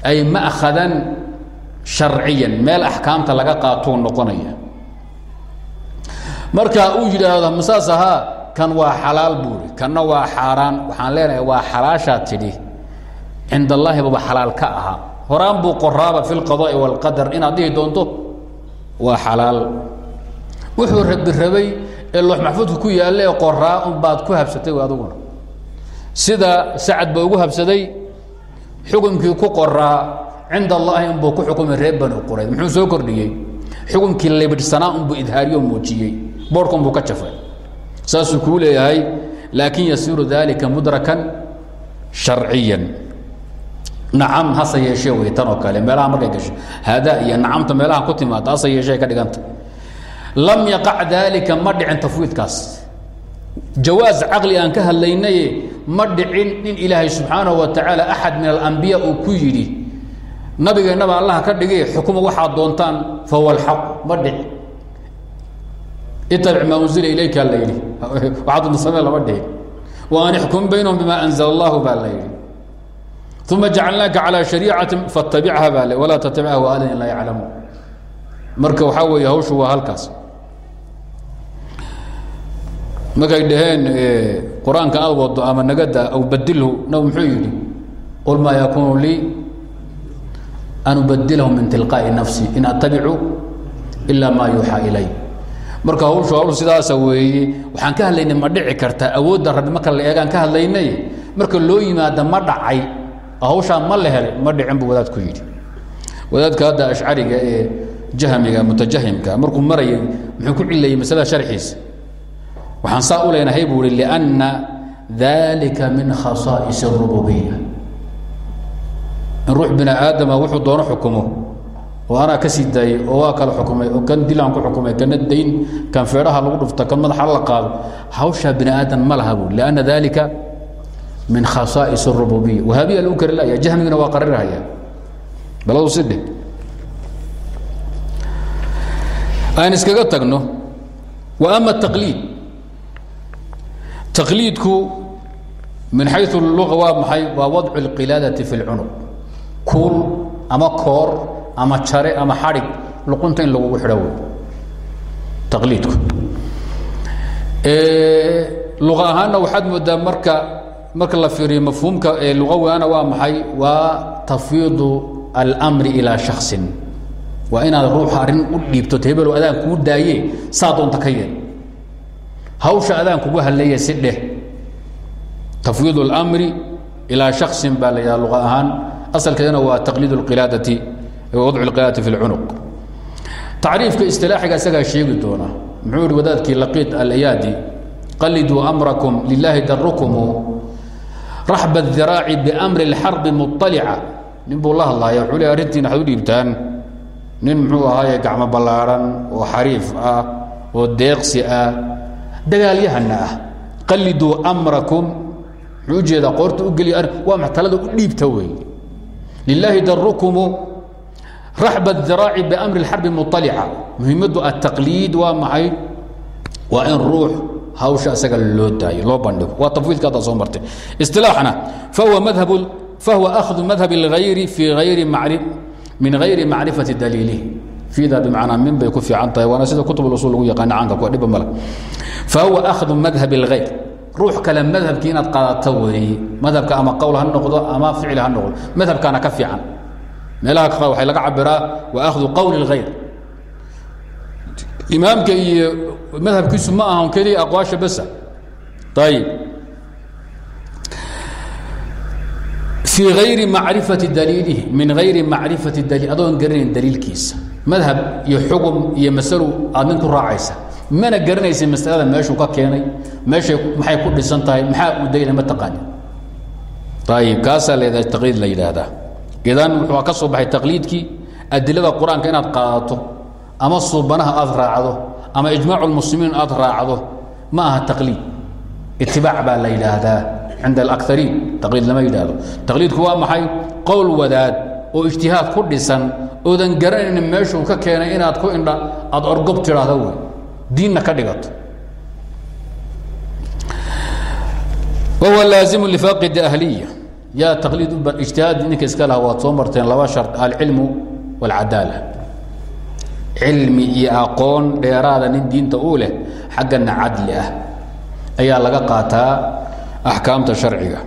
ay ma'khadan sharciyan meel axkaamta laga qaatuu noqonaya. Marka uu yidhaahdo masaas kan waa xalaal buuri kanna waa xaaraan. Waxaan leenahay waa xalaashaa tidhi. Cind baba xalaal ka ahaa horaan buu qoraaba fi lqadaai wاlqadar inaad dhihi doonto waa xalaal. Wuxuu rabi rabay ee loox maxfuudka ku yaalla ee qoraa un baad ku habsatay aduguna sida sacad ba ugu habsaday xukunkii ku qoraa cinda allaahi unbuu ku xukumay reer bani qurayd muxuu soo kordhiyey? Xukunkii libidhsanaa unbuu idhaariyo muujiyey. Boorhka unbuu ka jafay. Saasuu kuu leeyahay laakin yasiiru dalika mudrakan sharciyan nacam hase yeeshee wey tan oo kale. Meelaha markay gasho. Haadaa iyo nacamta meelaha ku timaada hase yeeshee ka dhiganta. Lam yaqac daalika ma dhicin tafwiidkaas. Jawaas caqli aan ka hadlaynaye ma dhicin in ilaahay subxaanahu wa tacaala axad min alambiya uu ku yidhi nabigeennaba allah ka dhigay xukuma waxaad doontaan fahuwa alxaq. Ma dhici itabic maa unzila ilayka la yidhi. Waxaad doonta samee lama dhihin wa an ixkum baynahum bima anzala allahu baa la yidhi uma jacalnaaka calى shariicati fatabicha baa le walaa tatabicha waadan laa yaclamuun marka waxaa weeye hawshu waa halkaas markay dhaheen qur'aanka aad wado ama nagada aw badilhu nab muxuu yidhi qul maa yakunu lii an ubadilahu min tilqaa'i nafsi in attabicu ila ma yuuxaa ilay marka hawshu hawl sidaasa weeye waxaan ka hadlaynay ma dhici kartaa awoodda rabbi marka la eegaan ka hadlaynay marka loo yimaada ma dhacay hawshaa ma la helay ma dhicin buu wadaad ku yidhi. Wadaadka hadda ashcariga ee jahmiga mutajahimka markuu marayay muxuu ku cilayay masalada sharxiisa waxaan saa u leenahay buu ihi lianna dalika min khasaa'is اrububiya in ruux bini aadama wuxuu doono xukumo oo anaa ka sii daayey oo waa kala xukumay oo kan dilaan ku xukumay kana dayn kan feedhaha lagu dhufta kan madaxa la qaado. Hawshaa bini aadan ma laha buu lianna dalika min khasaa'is اrububiya wahaabiya lagu kari laya jahmigana waa qarirhaya baladu sidhe aan iskaga tagno wa ama taqliid taqliidku min xayu luga waa maxay waa wadcu اlqilaadati fi اlcunuq kuul ama koor ama jare ama xadhig luqunta in lagugu xidho wey taqliidku luqa ahaanna waxaad moodaa marka marka la fiiriyo mafhuumka ee luqawiana waa maxay waa tafwiidu almri ilaa shaksin waa inaad ruuxa arrin u dhiibto hebelo adaan kuu daaye saa doonta ka yeel hawsha adaan kugu hadleeya si dheh tafwiid اlmri ilaa shaksin baa la yidhaha luqa ahaan asalkeedana waa taqliid اlqilaadati wadcu اlqilaadati fi اlcunuq tacriifka istilaaxiga isagaa sheegi doona muxuu ihi wadaadkii laqiid alayaadi qaliduu amrakum lilahi darukumu raxba الdiraaci bmri اlxarbi muطalica nin buu la hadlaya wuxuu le arrintiina waxad u dhiibtaan nin muxuu ahaaye gacmo ballaadhan oo xariif ah oo deeqsi ah dagaalyahana ah qaliduu amrakum muxuu ujeedaa qoorta u geliya waa maxtalada u dhiibta wey lilaahi darukumu raxba الdiraaci bamri اlxarbi muطalica muhimaddu ataqliid waa maxay waa in ruux hawsha isaga loo daayo loo bandhigo waa tafwiidka hadda soo martay isilaaxna fahuwa madhab fahuwa akhdu madhab اlgayri fi ayri mari min gayri macrifati daliilihi fiida bimacnaa min bay ku fiican tahay waana sida kutub usul lagu yaqaana caanka kuwa dhiba male fahuwa akhdu madhab اlgayr ruux kale madhabkii inaad qaadato weeye madhabka ama qowl ha noqdo ama ficil ha noqdo madhabkaana ka fiican meelaha ka waxay laga cabiraa wa akhdu qowl اlgayr imaamka iyo madhabkiisu ma ahan keliya aqwaasha basa ayib fii ayri macrifati daliilihi min ayri macrifati daliil adoon garanayn daliilkiisa. Madhab iyo xugum iyo masalo aad nin ku raacaysa. Mana garanaysa masalada meeshuu ka keenay meeshay maxay ku dhisan tahay maxaa uu daliila ma taqaani ayib kaasaa leedahay taqliid la yidhaahdaa. Idan wuxuu ka soo baxay taqliidkii adilada qur'aanka inaad qaadato ama suubanaha aad raacdo ama ijmaac lmuslimiin aad raacdo ma aha taqliid. Itibaac baa la yidhaahdaa cinda alakariin taqliid lama yidhaahdo. Taqliidku waa maxay? Qowl wadaad oo ijtihaad ku dhisan oodan garanaynin meeshuu ka keenay inaad ku indha aad orgob tidhaahdo wey. Diinna ka dhigato. Wahuwa laazimu lifaaqidi ahliya yaa taqliid ijtihaad ninka iska laha waad soo marteen laba cilmi iyo aqoon dheeraada nin diinta uu leh xaggana cadli ah ayaa laga qaataa axkaamta sharciga.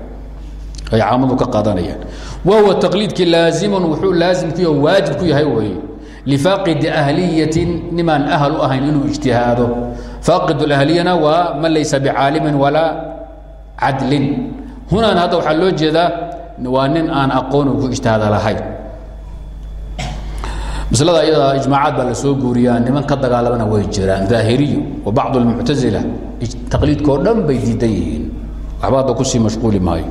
Ay caamadu ka qaadanayaan. Wahuwa taqliidkii laazimun wuxuu laazimkiio waajib ku yahay weeye. Lifaaqidi ahliyatin nimaan ahal u ahayn inuu ijtihaado. Faaqid اlahliyana waa man laysa bicaalimin walaa cadlin. Hunaan hadda waxaa loo jeedaa waa nin aan aqoon ku ijtihaada lahayn maslada iyada ijmaacaad baa la guuriyaa niman ka dagaalamana way jiraan. Daahiriyo wa bacd اlmuctazila taqliidkao dhan bay diidan yihiin. Waxba hadda ku sii mashquuli maayo.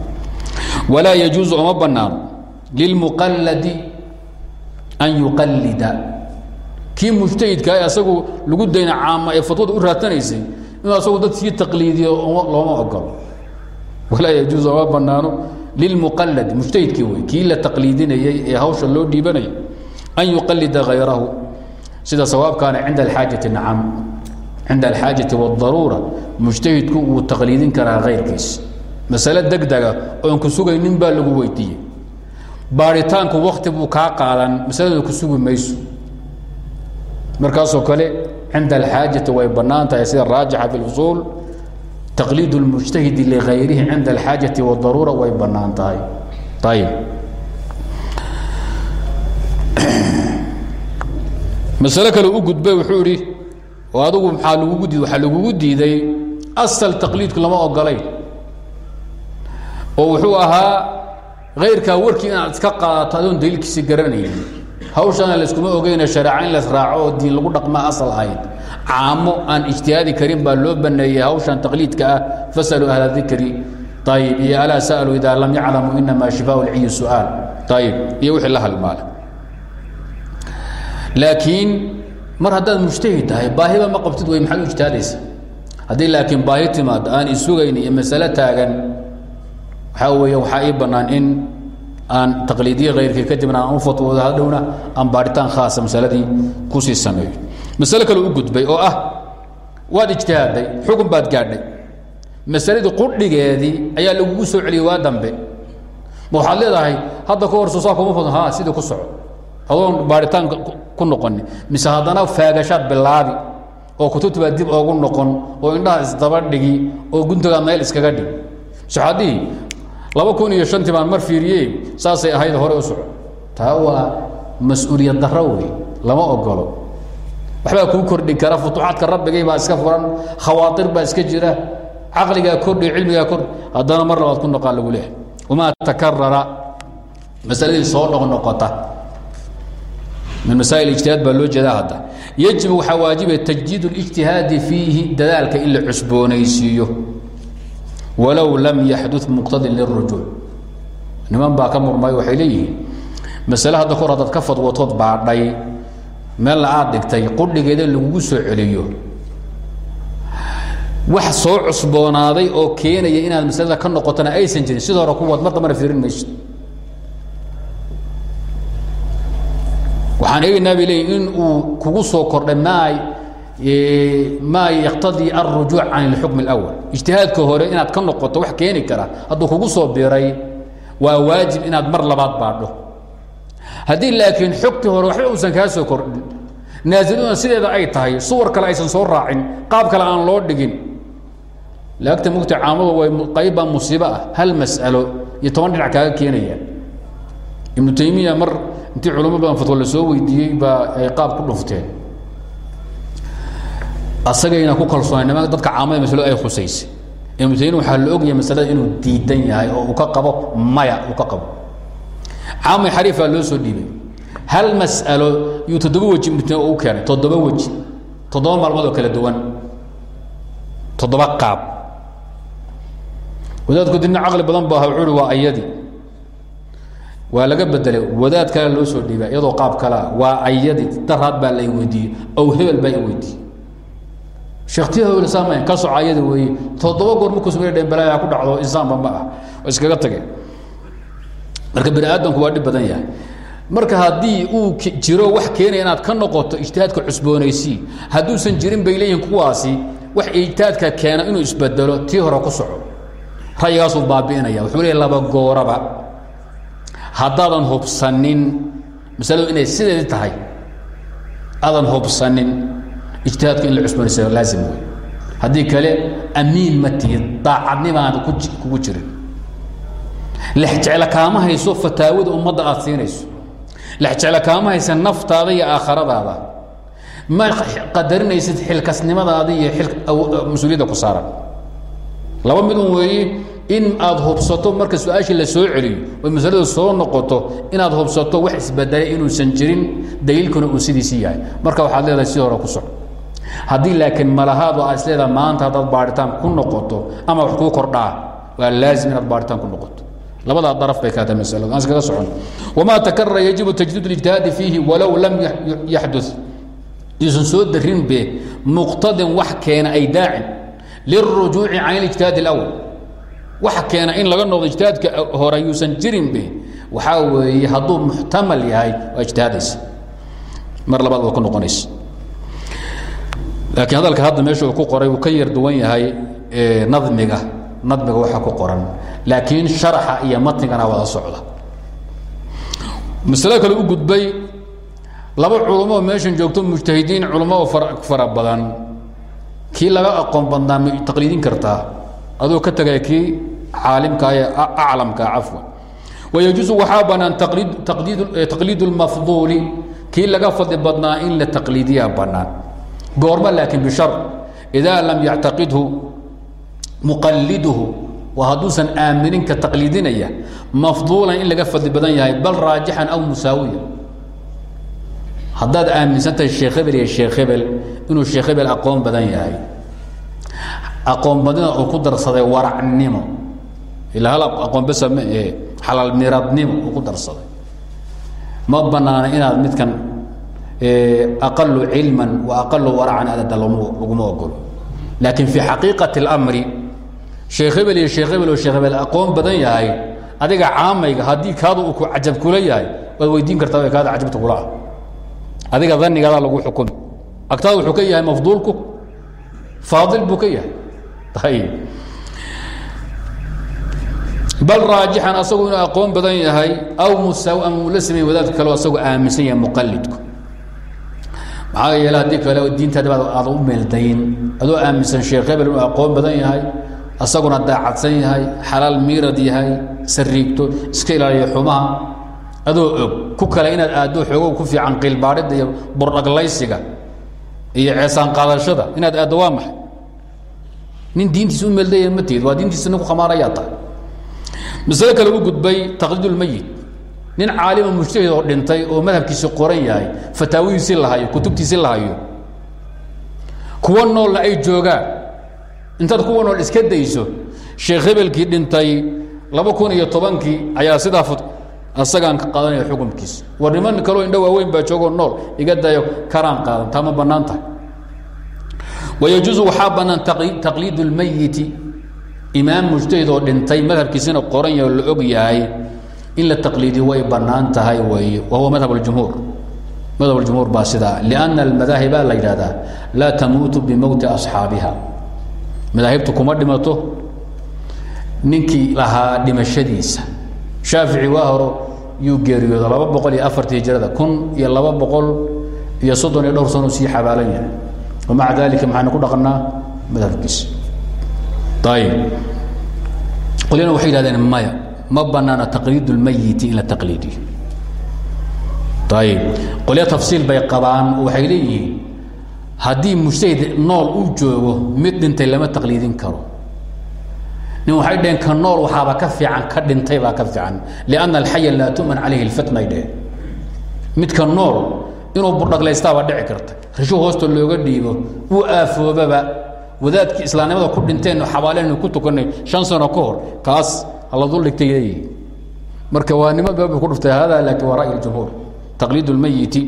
Walaa yajuusu oma banaano lilmuqalladi an yuqallida. Kii mujtahidka asagu lagu dayna caama ee fatwada u raatanaysay inuu asagu dad sii taqliidiyo looma ogolo walaa yajuusu oma banaano lilmuqalladi mujtahidkii wey kii la taqliidinayey ee hawsha loo dhiibanayay an yuqalida hayrahu sida sawaabkaana cinda alxaajati nacam cinda alxaajati wاdaruura mujtahidku wuu taqliidin karaa hayrkiis masale degdega oon ku sugaynin baa lagu weydiiyey baaritaanku wakti buu kaa qaadan masalada ku sugi mayso markaasoo kale cinda alxaajati way bannaan tahay sida raajixa fi اlusuul taqliid اlmujtahidi ligayrihi cinda alxaajati wاdaruura way bannaan tahay ayib masale kale u gudbay wuxuu idhi oo adugu maxaa lagugu diid waxaa lagugu diiday asal taqliidku lama ogolayn oo wuxuu ahaa kayrkaa warkii inaad iska qaadato adoon daliilkiisi garanaynin. Hawshana layskuma ogeyna shareeca in las raaco diin lagu dhaqmaa asal ahayd caamo aan ijtihaadi karin baa loo baneeyey hawshan taqliidka ah fasaluu ahla dikri ayib iyo alaa sa'aluu idaa lam yaclamuu inamaa shifaa lciyi su'aal. Ayib iyo wixii la halmaala laakiin mar haddaad mujtahid tahay baahiba ma qabtid way maxaad ijtihaadaysa haddii laakiin baahi timaado aan isugayn iyo masale taagan waxaa weeya waxaa ii bannaan in aan taqliidiye hayrkii kadibna aan u fatwoodo hadhowna aan baaritaan khaasa masaladii ku sii sameeyo. Masale kale u gudbay oo ah waad ijtihaaday xukun baad gaadhay. Masaladii qudhigeedii ayaa lagugu soo celiyey waa dambe. Ma waxaad leedahay hadda ka hor soosaa kuma fadno ha sidii ku soco adoon baaritaan ku noqoni mise haddana faagashaad bilaabi oo kutubta dib oogu noqon oo indhaha isdaba dhigi oo guntagaa meel iskaga dhig. Saxaadihii laba kun iyo shantii baan mar fiiriyey saasay ahayd hore u soco. Taa waa mas'uuliyad darro wey lama ogolo waxbaa kuu kordhi kara futuuxaadka rabbigay baa iska furan khawaatir baa iska jira caqligaa kordhi cilmigaa kordhi. Haddana mar labaad ku noqaa lagu leehay wamaa takarara. Masaladii soo noqnoqota min masaa'il ijtihaad baa loo jeedaa hadda yajibu waxaa waajibaya tajdiid اlijtihaadi fiihi dadaalka in la cusboonaysiiyo walow lam yaxdud muqtadin lirujuuc niman baa ka murmay waxay leeyihiin masale hadda kahor haddaad ka fadwatood baadhay meelna aad dhigtay qudhigeeda lagugu soo celiyo wax soo cusboonaaday oo keenaya inaad masalada ka noqotona aysan jirin sida hore kuwaad mar dambana fiirin maysid waxaan eegaynaa bay leeyihin in uu kugu soo kordhay maa maa yaqtadii alrujuuc can اlxukm اlأwal ijtihaadka hore inaad ka noqoto wax keeni kara hadduu kugu soo biray waa waajib inaad mar labaad baadho haddii laakiin xogtii hore waxba uusan kaa soo kordhin naasiluna sideeda ay tahay suwar kale aysan soo raacin qaab kale aan loo dhigin laagta mugta caamadu way qaybbaa musiibo ah hal mas'alo iyo toban dhinac kaaga keenaya ibnu taymiya mar intii culamo badan fatwo la soo weydiiyey baa ay qaab ku dhufteen asagayna ku kalsoonay niman dadka caamada masalo ay khusaysay. Ibnu taymiya waxaa la ogyahay masalada inuu diidan yahay oo uu ka qabo maya uu ka qabo. Caamay xariifaa loo soo dhiibay. Hal mas'alo yuu toddoba weji ibnu taymiya u keenay toddoba weji. Toddoba maalmood oo kala duwan. Toddoba qaab. Wadaadku dibna caqli badan ba wuxuu uhi waa ayadii waa laga bedelay wadaad kale loo soo dhiibay iyadoo qaab kalea waa ayadii daraad baa la weydiiyey ow hebel baa weydiiyey. Sheekhtiyahooda saamayn ka soco ayada weeye toddoba goor markuus meel dheen balaayaa ku dhacdo insaanba ma ah oo iskaga tageen marka bani aadamku waa dhib badan yahay. Marka haddii uu jiro wax keenaya inaad ka noqoto ijtihaadka cusboonaysii hadduusan jirin bay leeyihiin kuwaasi wax ijtihaadka keena inuu isbedelo tii hore ku soco. Ra'yigaasuu baabi'inaya wuxuu leeyahy laba gooraba haddaadan hubsanin masaladu inay sideedii tahay aadan hubsanin ijtihaadka in la cusboonaysa laazim wey haddii kale amiin ma tihid daacadnimaada kugu jirin. Lexjecla kaama hayso fataawada ummadda aad siinayso. Lexjecla kaama haysa naftaada iyo aakhiradaada. Ma qadarinaysid xilkasnimadaada iyo mas'uuliyadda ku saaran. Laba midun weeye in aad hubsato marka su-aashii la soo celiyo oy masaladu soo noqoto inaad hubsato wax isbedelay inuusan jirin daliilkuna uu sidiisii yahay marka waxaad leedahay si hore ku soco haddii laakiin malahaadu aad is leedaha maanta haddaad baaritaan ku noqoto ama wax kuu kordhaa waa laazim inaad baaritaan ku noqoto labadaa daraf bay kaata masaladu aan iskaga socon wamaa takarara yajibu tajdiid اlijtihaadi fiihi walow lam yaxdud iuusan soo darin be muqtadin wax keena ay daacin lilrujuuci can اlijtihaad اlأwl waxa keena in laga noqdo ijtihaadka hore yuusan jirinbe waxaa weeye hadduu muxtamal yahay waa ijtihaadaysa mar labaad waa ku noqonaysa laakiin hadalka hadda meesha uu ku qoray uu ka yar duwan yahay nadmiga. Nadmiga waxa ku qoran. Laakiin sharaxa iyo matnigana wada socda. Masalo kale u gudbay laba culamo oo meeshan joogto mujtahidiin culamo oo fara badan. Kii laga aqoon badnaa ma taqliidin kartaa? Adoo ka tegaya kii caalimka ee aclamka cafwan. Wayajuusu waxaa bannaan taqliid اlmafduuli kii laga fadli badnaa in la taqliidiyaa bannaan. Goorma laakiin bishar idaa lam yactaqidhu muqaliduhu waa hadduusan aaminin ka taqliidinaya mafduulan in laga fadli badan yahay bal raajixan aw musaawiya haddaad aaminsantahay sheekh hebel iyo sheekh hebel inuu sheekh hebel aqoon badan yahay. Aqoon badina uu ku darsaday waracnimo ilaa hal aqoon besa ma ahe xalaal miradnimo uu ku darsaday. Ma banaana inaad midkan aqalu cilman wa aqalu waracan adada laguma ogolo laakiin fii xaqiiqati اlamri sheekh hebel iyo sheekh hebel oo sheekh hebel aqoon badan yahay adiga caamayga haddii kaadu uu ku cajab kula yahay waad weydiin kartaa kaada cajabta kula ah. Adiga danigaada lagu xukumi agtaada wuxuu ka yahay mafduulku faadil buu ka yahay. Ayib bal raajixan asagu inuu aqoon badan yahay aw musaawi ama sameeye wadaadka kaleo asagoo aaminsan yahay muqalidku maxaa yeele haddii kale diintaada aada u meeldayin adoo aaminsan sheekh hebel inuu aqoon badan yahay asaguna daacadsan yahay xalaal miirad yahay sariigto iska ilaaliya xumaha adoo og ku kale inaad aaddo xoogo ku fiican qiilbaadhida iyo bordhaglaysiga iyo ceesaan qaadashada inaad aaddo waa maxay? Nin diintiisa u meeldaya ma tihid waa diintiisa ninku khamaarayaa tahay masale kale u gudbay taqliid ulmeyit nin caalima mujtahid oo dhintay oo madhabkiisi qoran yahay fataawidiisii la hayo kutubtiisii kuwa noolna ay joogaan. Intaad kuwa nool iska dayso sheekh hebelkii dhintay laba kun iyo tobankii ayaa sidaa ka qaadanaya xukunkiisa war niman kaloo indho waaweyn baa joogoo nool iga dayo karaan qaadan taa ma bannaan tahay. Wayajuusu waxaa imaam mujtahid oo dhintay madhabkiisina qoran oo la og yahay in la taqliidiyo way bannaan tahay weeye wa huwa madhab اljumhuur madhab اljumhuur baa sidaa lianna almadaahiba la yidhahdaa laa tamuutu bimowti asxaabiha. Madaahibtu kuma dhimato ninkii lahaa dhimashadiisa. Shaafici waa horo yuu geeriyooda laba boqol kun iyo laba boqol iyo soddon iyo dhowr sano sii xabaalan yahay. Wamaca dalika maxaynu ku dhaqanaa madhabkiisa qolyana waxay yidhahdeen maya ma banaana taqliid اlmeyiti in la taqliidiyo. Ayib qolya tafsiil bay qabaan oo waxay leeyihiin haddii mujtahid nool uu joogo mid dhintay lama taqliidin karo. Nin waxay dheheen ka nool waxaaba ka fiican ka dhintay baa ka fiican. Lianna alxaya laa tu'man calayhi lfitnay dheheen midka nool inuu burdhaglaystaabaa dhici karta. Risho hoosta looga dhiibo uu aafoobaba wadaadkii islaamnimada ku dhinteen xabaaleynu ku tukanay shan sano ka hor kaas alla dul dhigtay leeyihi marka waa niman baa ku dhuftay hada laakiin waa ra'yi ljumhuur taqliid lmeyiti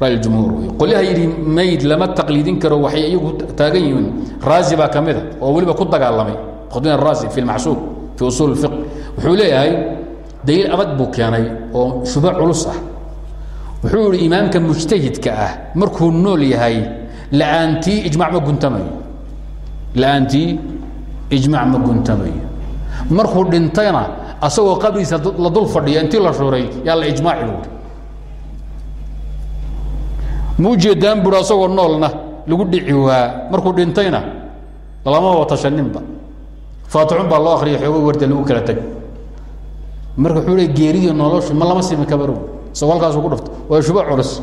ra'yi ljumhuur wey qolyaha yidhi meyd lama taqliidin karo waxay iyagu taagan yihiin raazi baa ka mid a oo weliba ku dagaalamay. Khudin araazi fi lmacsuur fi usuul اfiq wuxuu leeyahay daliil adag buu keenay oo shubo culus ah. Wuxuu yihi imaamka mujtahidka ah markuu nool yahay la'aantii ijmac ma guntamayo la'aantii ijmac ma guntamayo markuu dhintayna asagoo qabrigiisa la dul fadhiya intii la shuray yaa la ijmaaci buuri ma ujeedaan buuri asagoo noolna lagu dhici waa markuu dhintayna lamaba tashaninba faatixun baa loo akriya xoogo warda lagu kala teg marka wuxuu le geeridii noloshu ma lama simi kabarow isagoo halkaasu ku dhafto waa shuba culus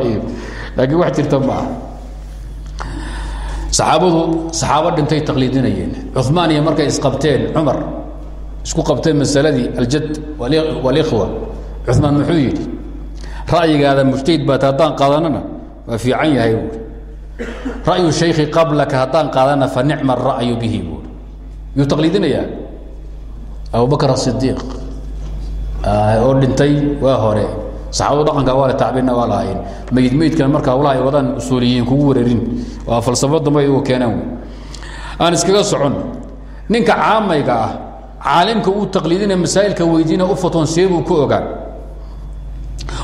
ayib laakiin wax jirta ma aha saxaabadu saxaabo dhintay taqliidinayeen. Cumaan iyo markay isqabteen cumar isku qabteen masaladii aljad walikhwa cumaan muxuu yidhi ra'yigaada mujtahid baat haddaan qaadanana waa fiican yahay buui ra'yu shaykhi qablaka haddaan qaadana fa nicma ara'yu bihi buui yuu taqliidinayaa? Abubakr asidiiq oo dhintay waa hore saxaabadu dhaqanka waa la tacbina waa lahaayeen meyd meydkan marka hawlaha ay wadaan usuuliyiin kugu wareerin waa falsafo dambe iyagu keenaan wey aan iskaga socon ninka caamayga ah caalimka uu taqliidina masaa'ilka weydiina u fatoon seebuu ku ogaan.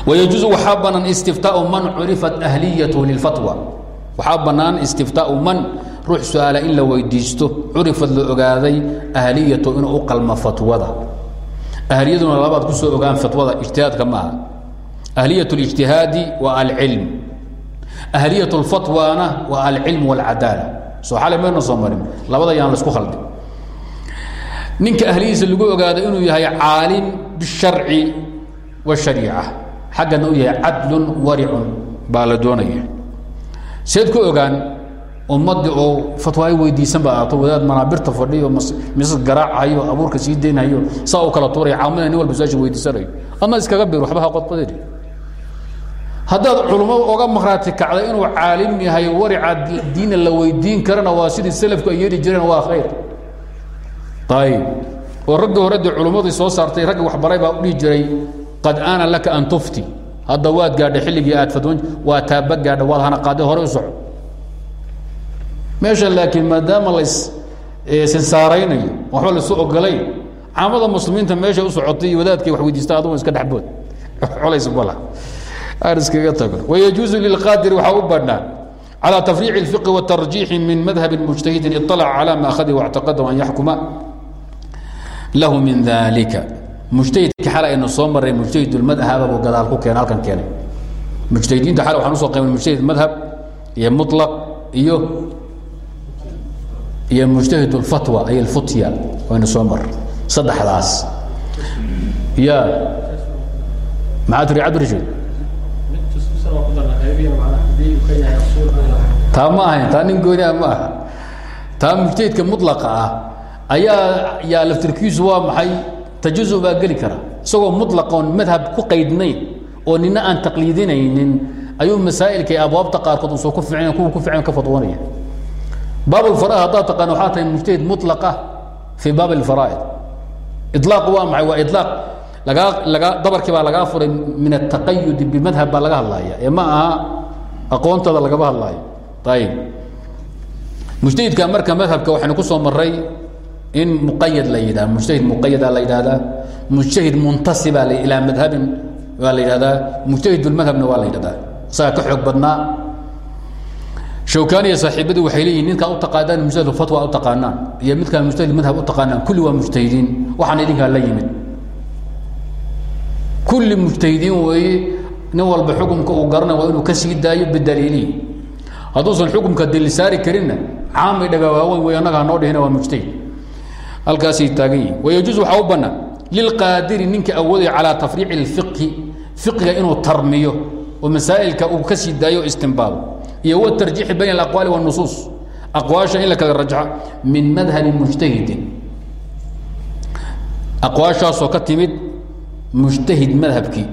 Wayajuusu waxaa bannaan istiftaau man curifat ahliyatuhu lilfatwa waxaa bannaan istiftaau man ruux su'aala in la weydiisto curifad la ogaaday ahliyatu inuu u qalmo fatwada. Ahliyaduna labaad ku soo ogaan fatwada ijtihaadka maaha ahliyat اlijtihaadi waa alcilm ahliyat اlfatwana waa alcilm wاlcadaala soo xale mayna soo marin labada yaan laisku khaldin ninka ahliyiisa lagu ogaado inuu yahay caalim biالsharci wالshariica xaggana u yahay cadlun waricun baa la doonaya seed ku ogaan ummadii oo fatwa ay weydiisan baa aato wadaad manaabirta fadhiyo misad garaacayo abuurka sii daynhayo saa u kala tuuraya caamada nin walba su-aasha weydiisanayo adna iskaga bir waxba ha qodqodin haddaad culummo oga maqhraati kacday inuu caalim yahay warica diina la weydiin karana waa sidii selafku ay yeeli jireen waa khayr. Ayib oo ragga hore dee soo saartay ragga waxbaray baa u dhihi jiray qad aana laka an tufti. Hadda waad gaadha xilligii aad fatwan waa taaba gaadha waad hana qaade hore u soco. Meesha laakiin maadaama las sinsaaraynayo waxba lasu ogolay caamada muslimiinta meesha u socotay iyo wadaadkay wax weydiista adugu iska dhexbood colays bala iskaga tago wayajuuzu lilqaadir waxaa u bannaan calى tafriic اlfiqhi wاtarjiixi min madhabi mujtahidin iطalaca calى ma akhadi واctaqadahu an yaxkuma lahu min dalika mujtahidka xal aynu soo maray mujtahid اlmadhaba buu gadaal ku keenay halkan keenay mujtahidiinta xal waxaan usoo qaybnay mujtahid madhab iyo muطlaq iyo iyo mujtahid اlfatwa ay اlfutya waynu soo maray saddexdaas ya maxaa tiri cabdirashiid taa ma ahayn taa nin gooniah ma aha taa mujtahidka mulaqa ah ayaa yaa laftirkiisu waa maxay? Tajazu baa geli kara. Isagoo mulaqoon madhab ku qaydnayn oo nina aan taqliidinaynin ayuu masaa'ilka abwaabta qaarkood uso ku fiican kuwa ku fiican ka fadwanaya. Baab lfaraa'id haddaad taqaan waxaa tahay mujtahid mulaqa fii baab alfaraa'id ilaaq waa maxay? Waa ilaaq lagaa lagaa dabarkii baa lagaa furay min ataqayudi bimadhab baa laga hadlaya ee ma aha aqoontada lagama hadlaayo. Ayib mujtahidka marka madhabka waxaynu ku soo maray in muqayad la yidhaha mujtahid muqayada la yidhahdaa mujtahid muntasiba ilaa madhabin waa la yidhahdaa mujtahid lmadhabna waa la yidhahdaa isagaa ka xoog badnaa. Shawkaniya saaxiibadii waxay leeyihiin ninkaa u taqaanaan mujtahid fatwa u taqaanaan. Iyo midkaa mujtahid madhab u taqaanaan kulli waa mujtahidiin. Waxaan idinkaa la yimid. Kulli mujtahidiin weeye nin walba xukumka uu garanay waa inuu ka sii daayo bidaliilihi hadduusan xukumka daliil saari karinna caamay dhagaa waaweyn wey annaga hanoo dhihina waa mujtahid. Halkaasay taagan yihiin wayajuuz waxaa u bannaan lilqaadiri ninka awoodaya calaa tafriici اlfiqhi fiqiga inuu tarmiyo oo masaa'ilka uu ka sii daayo istimbaabo. Iyo watarjiixi bayna alaqwaali wاnusuus aqwaasha in la kala rajaxo min madhabi mujtahidin. Aqwaashaasoo ka timid mujtahid madhabkii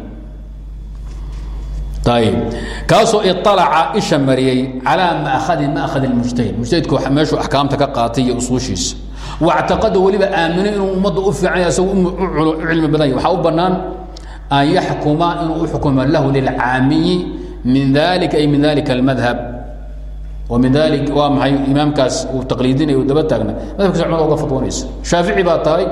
kaasoo ialaca isha mariyey calaa maahadi maahad mujtahid mujtahidku meeshuu axkaamta ka qaatay iyo usuushiisa wactaqada weliba aamino inuu ummadda u fiican isagu u cilmi badan yahy waxaa u bannaan an yaxkuma inuu u xukumo lahu lilcaamiyi min dalika ay min dalika almadhab wa min dali waa maxay imaamkaas uu taqliidinaya uu daba taagna madhabkiisa culamada uga fatwanaysa shaafici baa tahay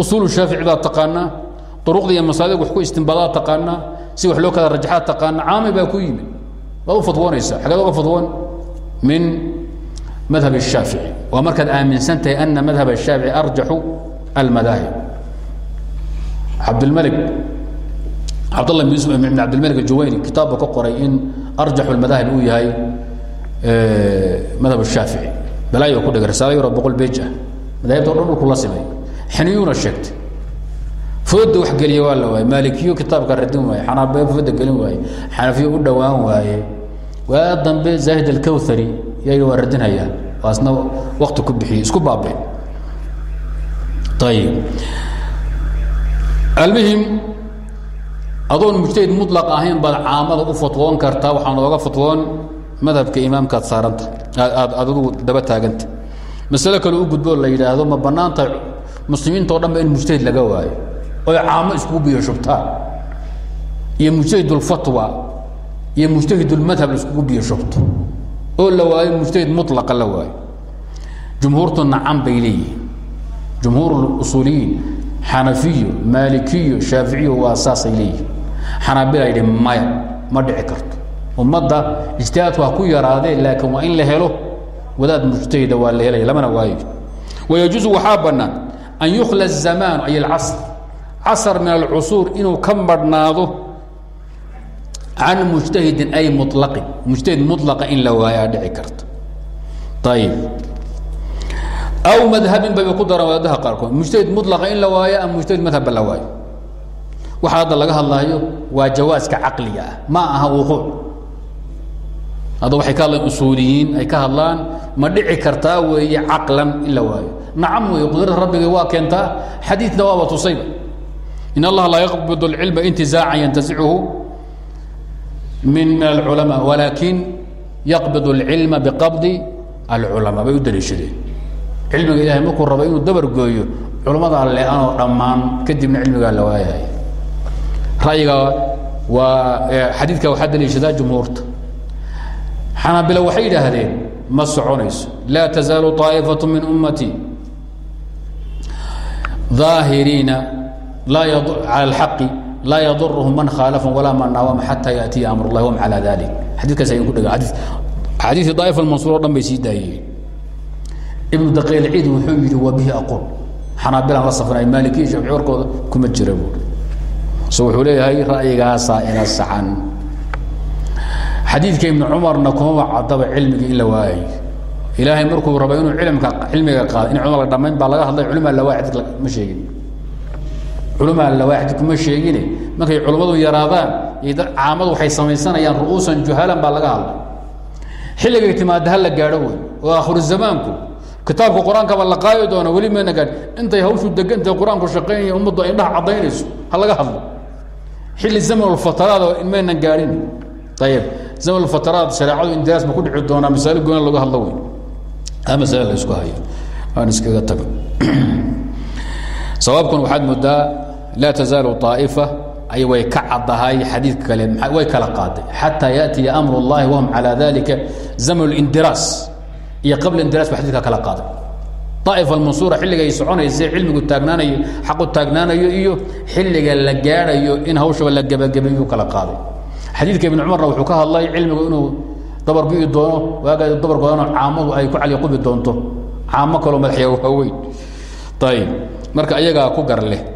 usuulu shaafici baa taqaanaa uruqda iyo masaadig wax ku istimbaadaad taqaanaa si wax loo kala rajaxaad taqaana caami baa ku yimid waad u fatwoonaysaa xageed uga fatwoon min madhab الshaafici waa markaad aaminsan tahay ana madhab الshaafici arjaxu almadaahib cabdilmalik cabdallah bin yusuf ibn cabdilmalik ajuwayni kitaabba ka qoray in arjaxu almadaahib uu yahay madhab الshaafici balaayo ku dhigay risaalo yaroo boqol beej ah madaahibta o dhan dhulku la simay xiniyuuna sheegtay fooda wax geliya waa la waaye maalikiyo kitaabka radin waaye xanaabe fooda gelin waaye xanafiyo u dhowaan waaye waa dambe zaahid alkawthari yaa waa radinhayaa waasna wakti ku bixiyey isku baabe. Ayib almuhim adoon mujtahid muطlaq ahayn baad caamada u fatwoon kartaa. Waxaa nooga fatwoon madhabka imaamkaad saaranta. Aad adigu daba taaganta. Masale kale u gudboo la yidhaahdo ma bannaan tahay muslimiinta o dhan ba in mujtahid laga waayo oy caamo iskugu biyo shubtaan iyo mujtahid اlfatwa iyo mujtahid اlmadhab la iskugu biyo shubto oo la waayo mujtahid muطlaqa la waayo jumhuurtu nacan bay leeyihiin jumhuur usuuliyiin xanafiyo maalikiyo shaaficiyo waa saasay leeyihiin xanaabila yidhi maya ma dhici karto ummadda ijtihaadku ha ku yaraadee laakiin waa in la helo wadaad mujtahida waa la helaya lamana waayo wayajuusu waxaa bannaan an yukhla الzamaan ay alcasr casr min alcusuur inuu ka marhnaado can mujtahidin ay mulaqin mujtahid mulaqa in la waayaa dhici karta ayib aw madhabin bay ku daran wadaadaha qaarkood. Mujtahid mulaqa in la waayo ama mujtahid madhabba la waayo? Waxa hadda laga hadlaayo waa jawaaska caqliga ah. Ma aha wuquuc hadda waxay ka hadlaan usuuliyiin ay ka hadlaan ma dhici kartaa weeye caqlan in la waayo. Nacam weeye qudrada rabbiga waa keentaa. Xadiidna waaba tusayba in allaha laa yaqbid اlcilma intizaacan yantazichu min min alculamaa walaakin yaqbid اlcilma biqabdi alculamaa bay u daliishadeen cilmiga ilahay markuu rabo inuu dabar gooyo culammada alle-anoo dhammaan kadibna cilmigaa la waayay ra'yiga waa xadiidka waxaa daliishadaa jumhuurta xanaabila waxay yidhaahdeen ma soconayso laa tazaalu طaa'ifaة min ummatii ظaahiriina al ai laa yadurhum man khaalafum walaa man naawam xataa yaatiya amr اlah hm calى dali xadiikaas ay kudhgaxadiiii daaif almansuur o dhan bay sii daayeen ibnu daqayl ciid wuxuu yidhi waa bihi aqul xanaabilaan la safnay maalikii shafci warkooda kuma jira buui so wuxuu leeyahay ra'yigaasaa ina saxan xadiidka ibnu cumarna kuma cadaba cilmigii in la waayo ilaahay markuu raba inuu in cumar la dhammayn laga hadlay culma lawaaid ma sheegin culamaa lawaaxid kuma sheegine. Markay culummadu yaraadaan caamadu waxay samaysanayaan ru'uusan juhalan baa laga hadlay. Xilligay timaada la gaadho wey oo aakhiru zamaanku. Kitaabka qur'aankaba la qaadi doona weli mayna gaadh intay hawshu degantahay qur'aanku shaqaynaya ummaddu ay indhaha caddaynayso ha laga hadlo. Xilli zamanulfataraad maynan gaadhin ayib zamanulfataraad shareecadu indiraas ba ku dhici doonaa masaalo goona laga hadlo wey ha masale la isku hayo. Aan iskaga tago. Sawaabkan waxaad moodaa laa tazaalu طaa'ifa ay way ka caddahay xadiidka kale way kala qaaday xataa yaأtiya amr اllahi wahum calى dalika zamn اndiraas iyo qabla indiraas ba xadidka kala qaaday طaa'ifa almansuura xilliga ay soconaysay cilmigu taagnaanayo xaqu taagnaanayo iyo xilliga la gaadhayo in hawshaba la gebagabeeyu kala qaaday xadiidka ibn cumarna wuxuu ka hadlay cilmigu inuu dabar bi'i doono waagaa dabarkoodana caamadu ay ku caliqubi doonto caamo kaloo madaxya waaweyn ayib marka ayagaa ku gar leh oo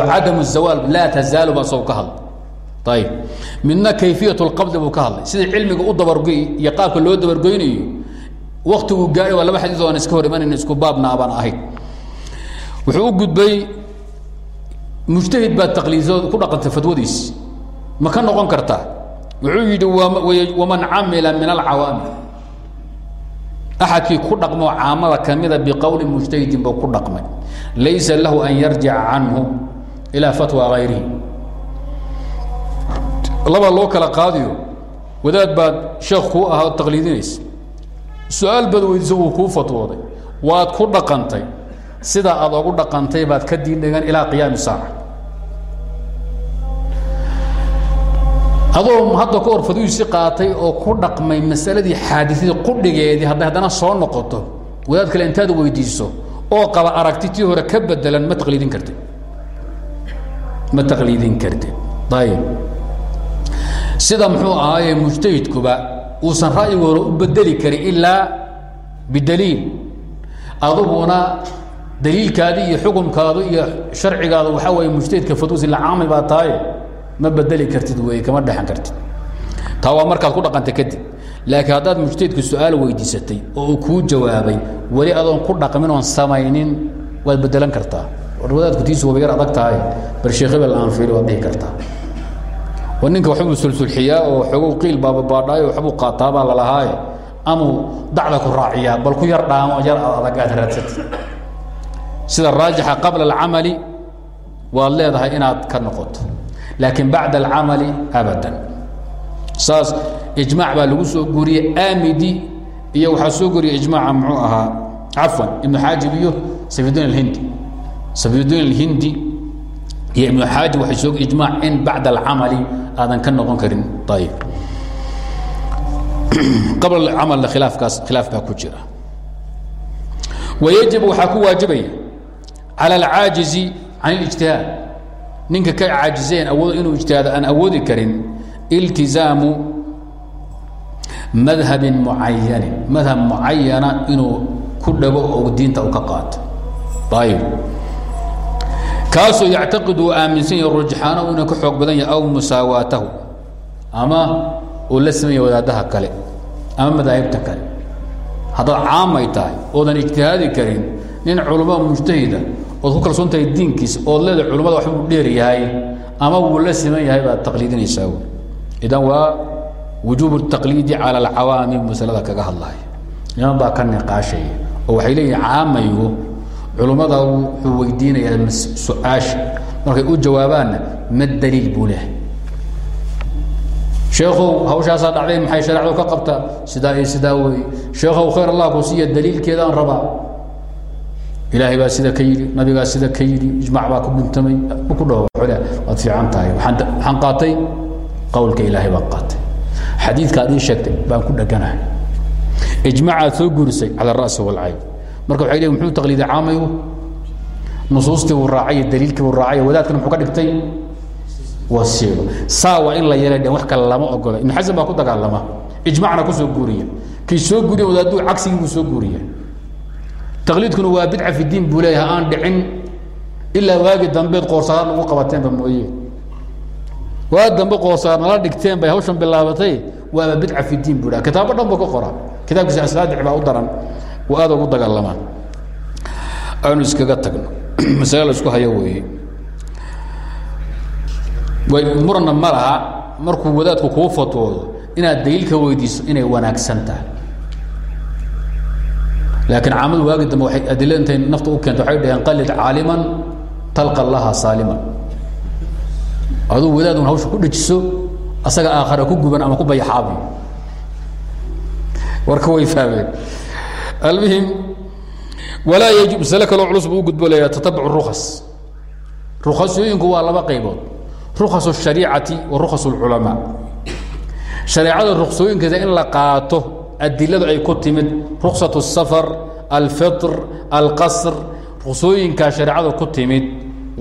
cadam awaal laa tazaal baa soo ka hadla ayb midna kayfiya qabdi buu ka hadlay. Sida cilmiga u dabargoy iyo qaabka loo dabargoynayo waktigu gaadhay waa laba xadiid aan iska hor imanayn isku baabna abaan ahayn. Wuxuu u gudbay mujtahid baa taqliidood ku dhaqanta fadwadiis ma ka noqon kartaa? Wuxuu yidhi waman camila min alcawaamil axadkii ku dhaqmo caamada kamida biqowli mujtahidin buu ku dhaqmay. Laysa lahu an yarjica canhu ilaa fatwa hayrihi laba loo kala qaadiyo wadaad baad sheekh kuu ahaa o taqliidinaysa. Su'aal baad fatwooday. Waad ku dhaqantay. Sida aad ogu dhaqantay baad ka diindhigan ilaa qiyaami saaca. Adoo hadda ka hor fadwiisi qaatay oo ku dhaqmay masaladii xaadiidii qudhigeedii hadday haddana soo noqoto wadaad kale intaad weydiiso oo qaba aragti tii hore ka bedelan ma taqliidin kartid ma taqliidin kartid. Ayib sida muxuu ahaaye mujtahidkuba uusan ra'yigu hore u bedeli karin ilaa bidaliil. Aduguna daliilkaadi iyo xukumkaadu iyo sharcigaadu waxaa weeye mujtahidka fadwisi lacaami baa tahay ma bedeli kartid wey kama dhexan kartid. Taa waa markaad ku dhaqanta kadib. Laakiin haddaad mujtahidku su'aal weydiisatay oo uu kuu jawaabay weli adoon ku dhaqmin oon samaynin waad bedelan kartaa wadaadku tiisu waba yar adag tahay bal sheekh hebel aan fiili waad dhihi kartaa oo ninka waxbuu sulsulxiyaa oo xoogow qiil baababaadhaayo waxbuu qaataa baa lalahaaye amuu dacda ku raaciyaa bal ku yar dhaamo yar adag aad raadsatay sida raajixa qabla alcamali waad leedahay inaad ka noqoto. Laakiin bacda alcamali abadan. Saas ijmaac baa lagu soo guuriyey aamidi iyo waxaa soo guuriyey ijmaaca muxuu ahaa cafwan ibnu xaajib iyo safidin alhindi safidin alhindi iyo ibnu xaajib waxay soo ijmaac in bacda alcamali aadan ka noqon karin. Ayib qabla alcamalna khilaafkaas khilaaf baa ku jira. Wayajib waxaa ku waajibaya calى alcaajizi can اlijtihaad ninka ka caajizeen awood inuu ijtihaado aan awoodi karin iltizaamu madhabin mucayanin madhab mucayana inuu ku dhago oo diinta u ka qaato. Ayib kaasuu yactaqid uu aaminsan yahay rujxaanahu inuu ka xoog badan yahay aw musaawaatahu ama uu la samaya wadaadaha kale ama madaahibta kale. Haddaad caamay tahay oodan ijtihaadi karin nin culumada mujtahida ood ku kalsoon tahay diinkiisa ood leeda culimmada waxba u dheer yahay ama wuu la siman yahay baad taqliidinaysaa w idan waa wujuubu taqliidi cala alcawaamim masalada kaga hadlaya niman baa ka niqaashaya oo waxay leeyihiin caamaygu culummada wuxuu weydiinayaa su'aasha markay u jawaabaanna ma daliil buu leh. Sheekhow hawshaasaa dhacday maxay shareecadu ka qabtaa? Sidaa iyo sidaa weeye sheekhow khayr allah ku siiya daliilkeedaan rabaa. Ilaahay baa sida ka yidhi nabigaa sida ka yidhi ijmac baa ku guntamay ku dhaho xole waad fiican tahay. Waxaan qaatay qowlka ilaahay baan qaatay. Xadiidka aad ii sheegtay baan ku dheganahay ijmacaad soo guurisay cala ara'si walcayn marka waxay leeyihiin muxuu taqliidi caamaygu nusuustii buu raacay daliilkii buu raacay wadaadkana muxuu ka dhigtay? Wasiilo saa in la yeelay wax kale lama ogola ibnu xasan baa ku dagaalama. Ijmacna ku soo guuriya. Kii soo guuriya wadaaduu cagsigii buu soo guuriya. Taqliidkuna waa bidca fi diin buu aan dhicin ilaa waagi dambeed qoorsaar lagu qabateenba mooye. Waa dambe qoorsaar nala dhigteen bay hawshan bilaabatay waaba bidca fi diin buu kitaabo dhan buu ka qoraa. Kitaabkiisa asaadic baa u daran aad ugu dagaalamaan aynu iskaga tagno. Masale isku hayo weeye. Way muranna ma markuu wadaadku kuu fatwoodo inaad daliilka weydiiso inay wanaagsan tahay. Laakiin caamadu waagi dambe waay adilada intay nafta u keenta waxay dhaheen qalid caaliman talqa laha saaliman. Aduu wadaadun hawsha ku dhejiso asaga aakhara ku guban ama ku bayaxaabi. Warka way fahmeen almuhim walaa yajib masale kaloo culus buu u gudbo leeyaa tatabuc rukas rukasooyinku waa laba qaybood rukas الshariicati wa rukas اlculamaa shareecada ruksooyinkeeda in la qaato adiladu ay ku timid ruksaة الsafar alfitr alqasr ruksooyinkaa shareecada ku timid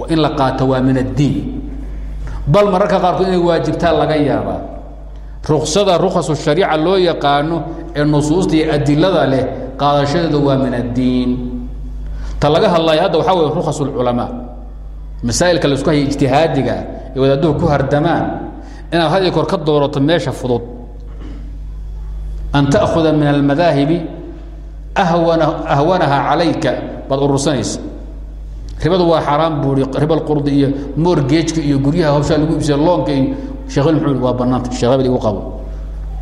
in la qaato waa min addiin bal mararka qaarkood inay waajibtaan laga yaabaa ruksada rukasu shariica loo yaqaano ee nusuusta iyo adilada leh qaadashadeeda waa min addiin. Ta laga hadlayo hadda waxaa wey rukas lculamaa masaa'ilka la isku haya ijtihaadigaa ee wadaadduhu ku hardamaan. Inaad had iyo kor ka doorato meesha fudud. An ta'khuda min almadaahibi ahwana ahwanaha calayka baad urursanaysa ribadu waa xaaraan buui riba lqurdi iyo moorgeejka iyo guryaha hawshaa lagu iibsada loonka iyo sheekhl muxuu waa banaanta sheekh hebel igu qabo.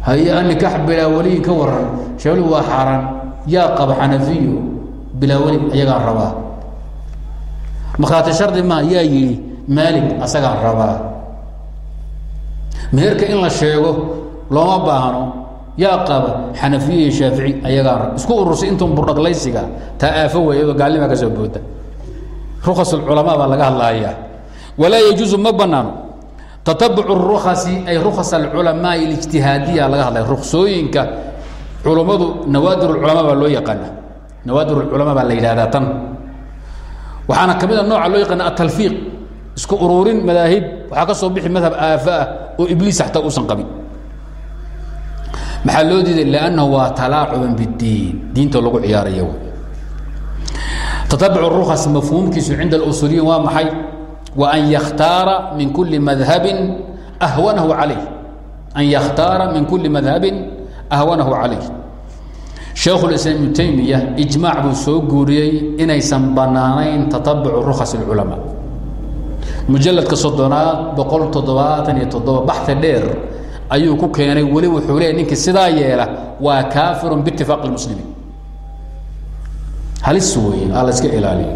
Haye nikax bilaa weliyin ka waran sheekhl waa xaaraan yaa qaba xanafiyo bilaa weli ayagaa rabaa. Markhaati shardi maa yaa yidhi maalig asagaa rabaa. Meherka in la sheego looma baahno yaa qaba xanafiye iyo shaafici ayagaa isku urursay intun burdhaglaysiga taa aafo wey iyadoo gaalnima ka soo booda rukas culamaa baa laga hadlaaya walaa yajuusu ma banaano tatabucu rukasi ay rukas alculamaai اlijtihaadiya laga hadlaya ruksooyinka culummadu nawaadir culamaa baa loo yaqaana. Nawaadir culamaa baa la yidhahdaa tan. Waxaana ka mid a nooca loo yaqaana atalfiiq isku ururin madaahib waxaa ka soo bixi madhab aafa ah oo ibliis xataa uusan qabin. Maxaa loo diiday? Lannahu waa talaacuban bidiin diinta lagu ciyaaraya tatabuc rukas mafhuumkiisu cinda اlusuuliyiin waa maxay an yakhtaara min kuli madhabin ahwanahu calayh an yakhtaara min kuli madhabin ahwanahu calayh shaekhulislaam ibnu taymiya ijmaac buu soo guuriyey inaysan bannaanayn tatabucu rukhas اlculamaa mujaladka soddonaad boqol toddobaatan iyo toddoba baxi dheer ayuu ku keenay weli wuxuu leeya ninkii sidaa yeela waa kaafirun biitifaaqi اlmuslimiin halis weeye aa la iska ilaaliyo.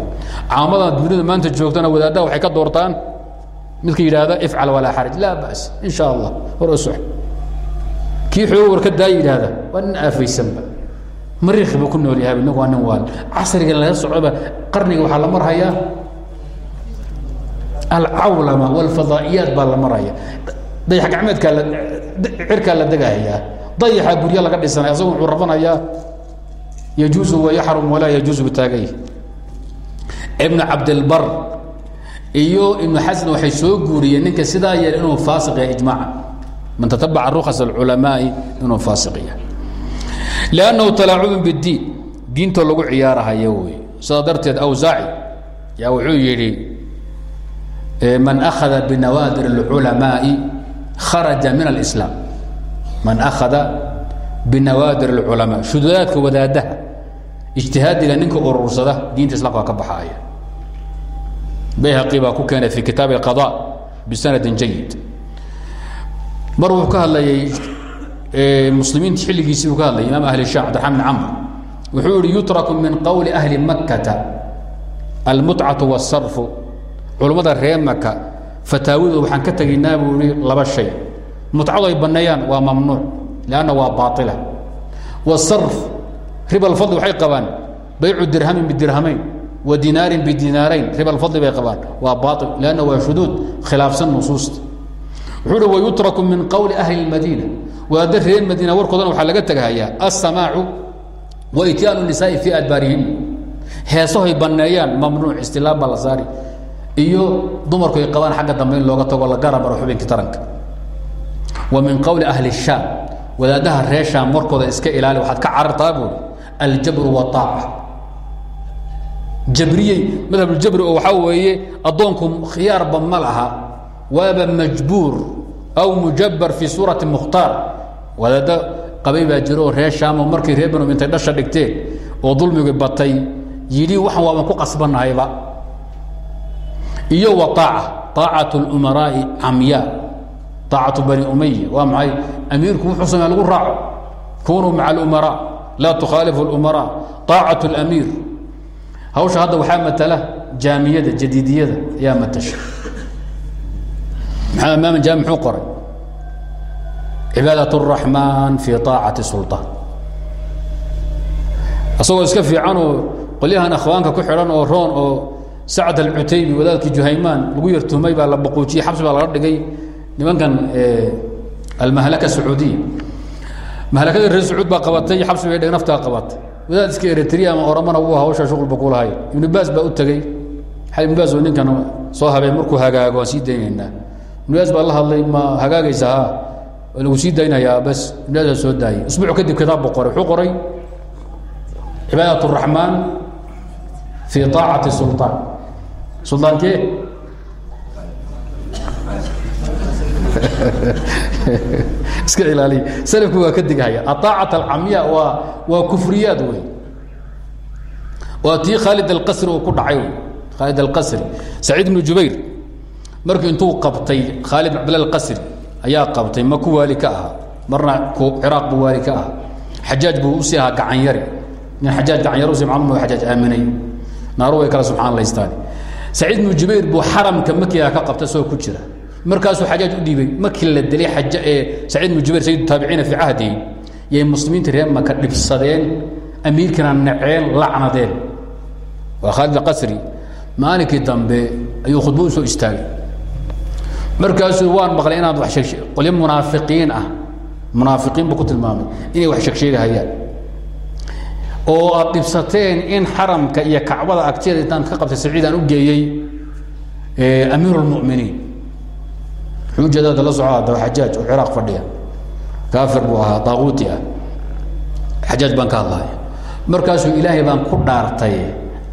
Caamada dunida maanta joogtana wadaaddaha waxay ka doortaan. Midka yidhaahda ifcal walaa xaraj laa ba's in sha allah hor u sox kii xoogo warka daa yidhaahda waa nin aafaysanba. Mariikhi buu ku nool yahay inagu waa nin waal. Casrigan laga socdoba qarniga waxaa la marhayaa alcawlama walfadaa'iyaat baa la marhaya dayax gacmeedkaa la cirkaa la degahayaa dayaxa guryo laga dhisanaya asagu wuxuu rabanayaa yajuusu wayaxrum walaa yajuusu butaagay ibnu cabdilbar iyo ibnu xasan waxay soo guuriyeen ninka sidaa yeel inuu faasiq yahay ijmaaca man tatabaca rukhas alculamaai inuu faasiq yahay liannahu talaacubun bidiin diintoo lagu ciyaarahayo wey sidaa darteed awsaaci yaa wuxuu yidhi man akhada binawaadir اlculamaai kharaja min alislaam man akhada binawaadir اlculamaa shududaadka wadaadaha ijtihaadiga ninka urursada diinta islaamka ka baxaaya. Bayhaqi baa ku keenay fi kitaab اqada bisanadin jayid mar wuxuu ka hadlayay muslimiinta xilligiisii buu ka hadlayay imaam ahli sham cabdiraxman bin camr. Wuxuu yutraku min qowli ahli makkata almutcatu wاsarfu culummada ree maka fataawidooda waxaan ka tegaynaa buu laba shay. Mutcadu ay banneeyaan waa mamnuuc lanna waa baaila wsarf rib alfadli waxay qabaan. Baycu dirhamin bidirhamayn wa dinaarin bidinaarayn. Rib alfadli bay qabaan. Waa baail lanna waa shuduud khilaafsan nusuusta wuxuu uhi wayutraku min qowli ahli اlmadiina wadaadda reer madiina warkoodana waxaa laga tagahayaa assamaacu wa ityaanu nisaa'i fii adbaarihim. Heesahoy banneeyaan mamnuuc istilaab baa la saari. Iyo dumarku ay qabaan xagga dambe in looga tago la garabaro xubinka taranka. Wa min qowli ahli shaam wadaaddaha ree shaam warkooda iska ilaali waxaad ka carartaa buuri aljabru waaaca jabriyey madhabuljabri oo waxaa weeye addoonku khiyaarba ma laha waaba majbuur aw mujabar fii suurati mukhtaar. Wadaaddo qabay baa jiro oo shaamo markay reer banu intay dhasha dhigteen oo dulmigi batay yidhi waxaan waaban ku qasbanahayba. Iyo wa aaca aacat اlumaraa'i camya aacatu bani umaya waa maxay? Amiirku wuxuu samey lagu raaco. Kunuu maca اlumaraa laa tukhaalifu اlumaraa aacat اlamiir hawsha hadda waxaa matala jaamiyada jadiidiyada ayaa matasha maxamed maamin jaami muxuu qoray cibaadaة الraxmaan fii طaacati sulطaan isagoo iska fiicanoo qolyahan akhwaanka ku xidhan oo roon oo sacd alcutaybi wadaadkii juhaymaan lagu yartumay baa la baquujiyey xabsi baa laga dhigay nimankan almahlaka sacuudiya mahlakada reer sacuud baa qabatay iyo xabsi bay naftaa qabatay. Wadaadiska eritria ama oramana wuu hawsha shuqulba kuulahay ibnu baas baa u tegey. Ibnu baas oo ninkan soo habeen markuu hagaago waan sii daynaynaa ibnu baas baa la hadlay ma hagaagaysa ha waa lagu sii daynayaa bas. Ibnu baas baa soo daayey isbuuc kadib kitaab bu qoray. Wuxuu qoray cibaadat raxmaan fii aacati sulaan sulaankee iska ilaaliy slku waa ka digahaya. Aaacat alcamya waa waa kufriyaad wey waa tii khaalid alqasri uu ku dhacay khaalid alqasri. Saciid ibnu jubayr markii intuu qabtay khaalid bin abdillah alqasri ayaa qabtay. Ma ku waali ka ahaa marna ciraaq buu waali ka ahaa xajaaj buu u sii ahaa gacanyari nin xajaaj gacanyar usi maxamud xajaaj aaminay. Naaru way kala subxaan laystaan saciid ibnu jubayr buu xaramka makiga ka qabta soo ku jira markaasuu xajaaj u dhiibay. Markii la dilay saciid ibnu jubayr sayid taabiciina fii cahdihi yay muslimiinta reer maka dhibsadeen amiirkana naceen lacnadeen. Waa khaalid alqasri maalinkii dambe ayuu khudbo u soo istaagay. Markaasuu waan maqlay inaad qolyo munaafiqiin ah munaafiqiin buu ku tilmaamay inay wax sheegsheegahayaan oo aad dhibsateen in xaramka iyo kacbada agteeda intaan ka qabtay saciid aan u geeyey amiir اlmuminiin ujeedada la soco adaba xajaaj oo ciraaq fadhiya. Kaafir buu ahaa daaquuti ah. Xajaaj baan ka hadlaya. Markaasuu ilaahay baan ku dhaartay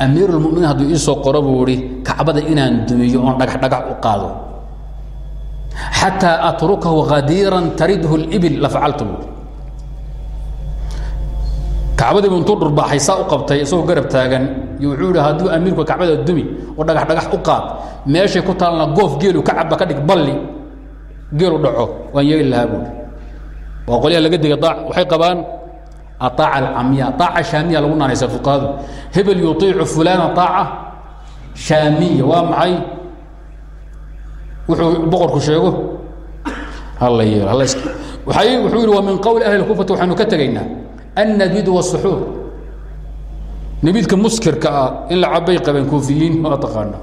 amiir اlmuminiin hadduu iisoo qoro buu ihi kacbada inaan dumiyo oon dhagax dhagax u qaado. Xataa atrukahu hadiiran taridhu اlbil la facaltu buu kacbadiibu intuu dhurbaaxay saa u qabtay isagoo garab taagan iyo wuxuu yihi hadduu amiirku kacbada dumi oo dhagax dhagax u qaad meeshay ku taalna goof geelu ka caba ka dhig balli geelu dhaco waan yeeli lahaa buuri waa qolyaha laga digay waxay qabaan aaaca alcamiya aaca shaamiya lagu naanaysa fuqahadu. Hebel yuiicu fulana aaca shaamiya waa maxay? Wuxuu boqorku sheego. Hala wuxuu yihi wa min qowli ahli kufati waxaynu ka tegaynaa annabid wasuxuur nabiidka muskirka ah in la cabay qabeen kuufiyiin ma taqaana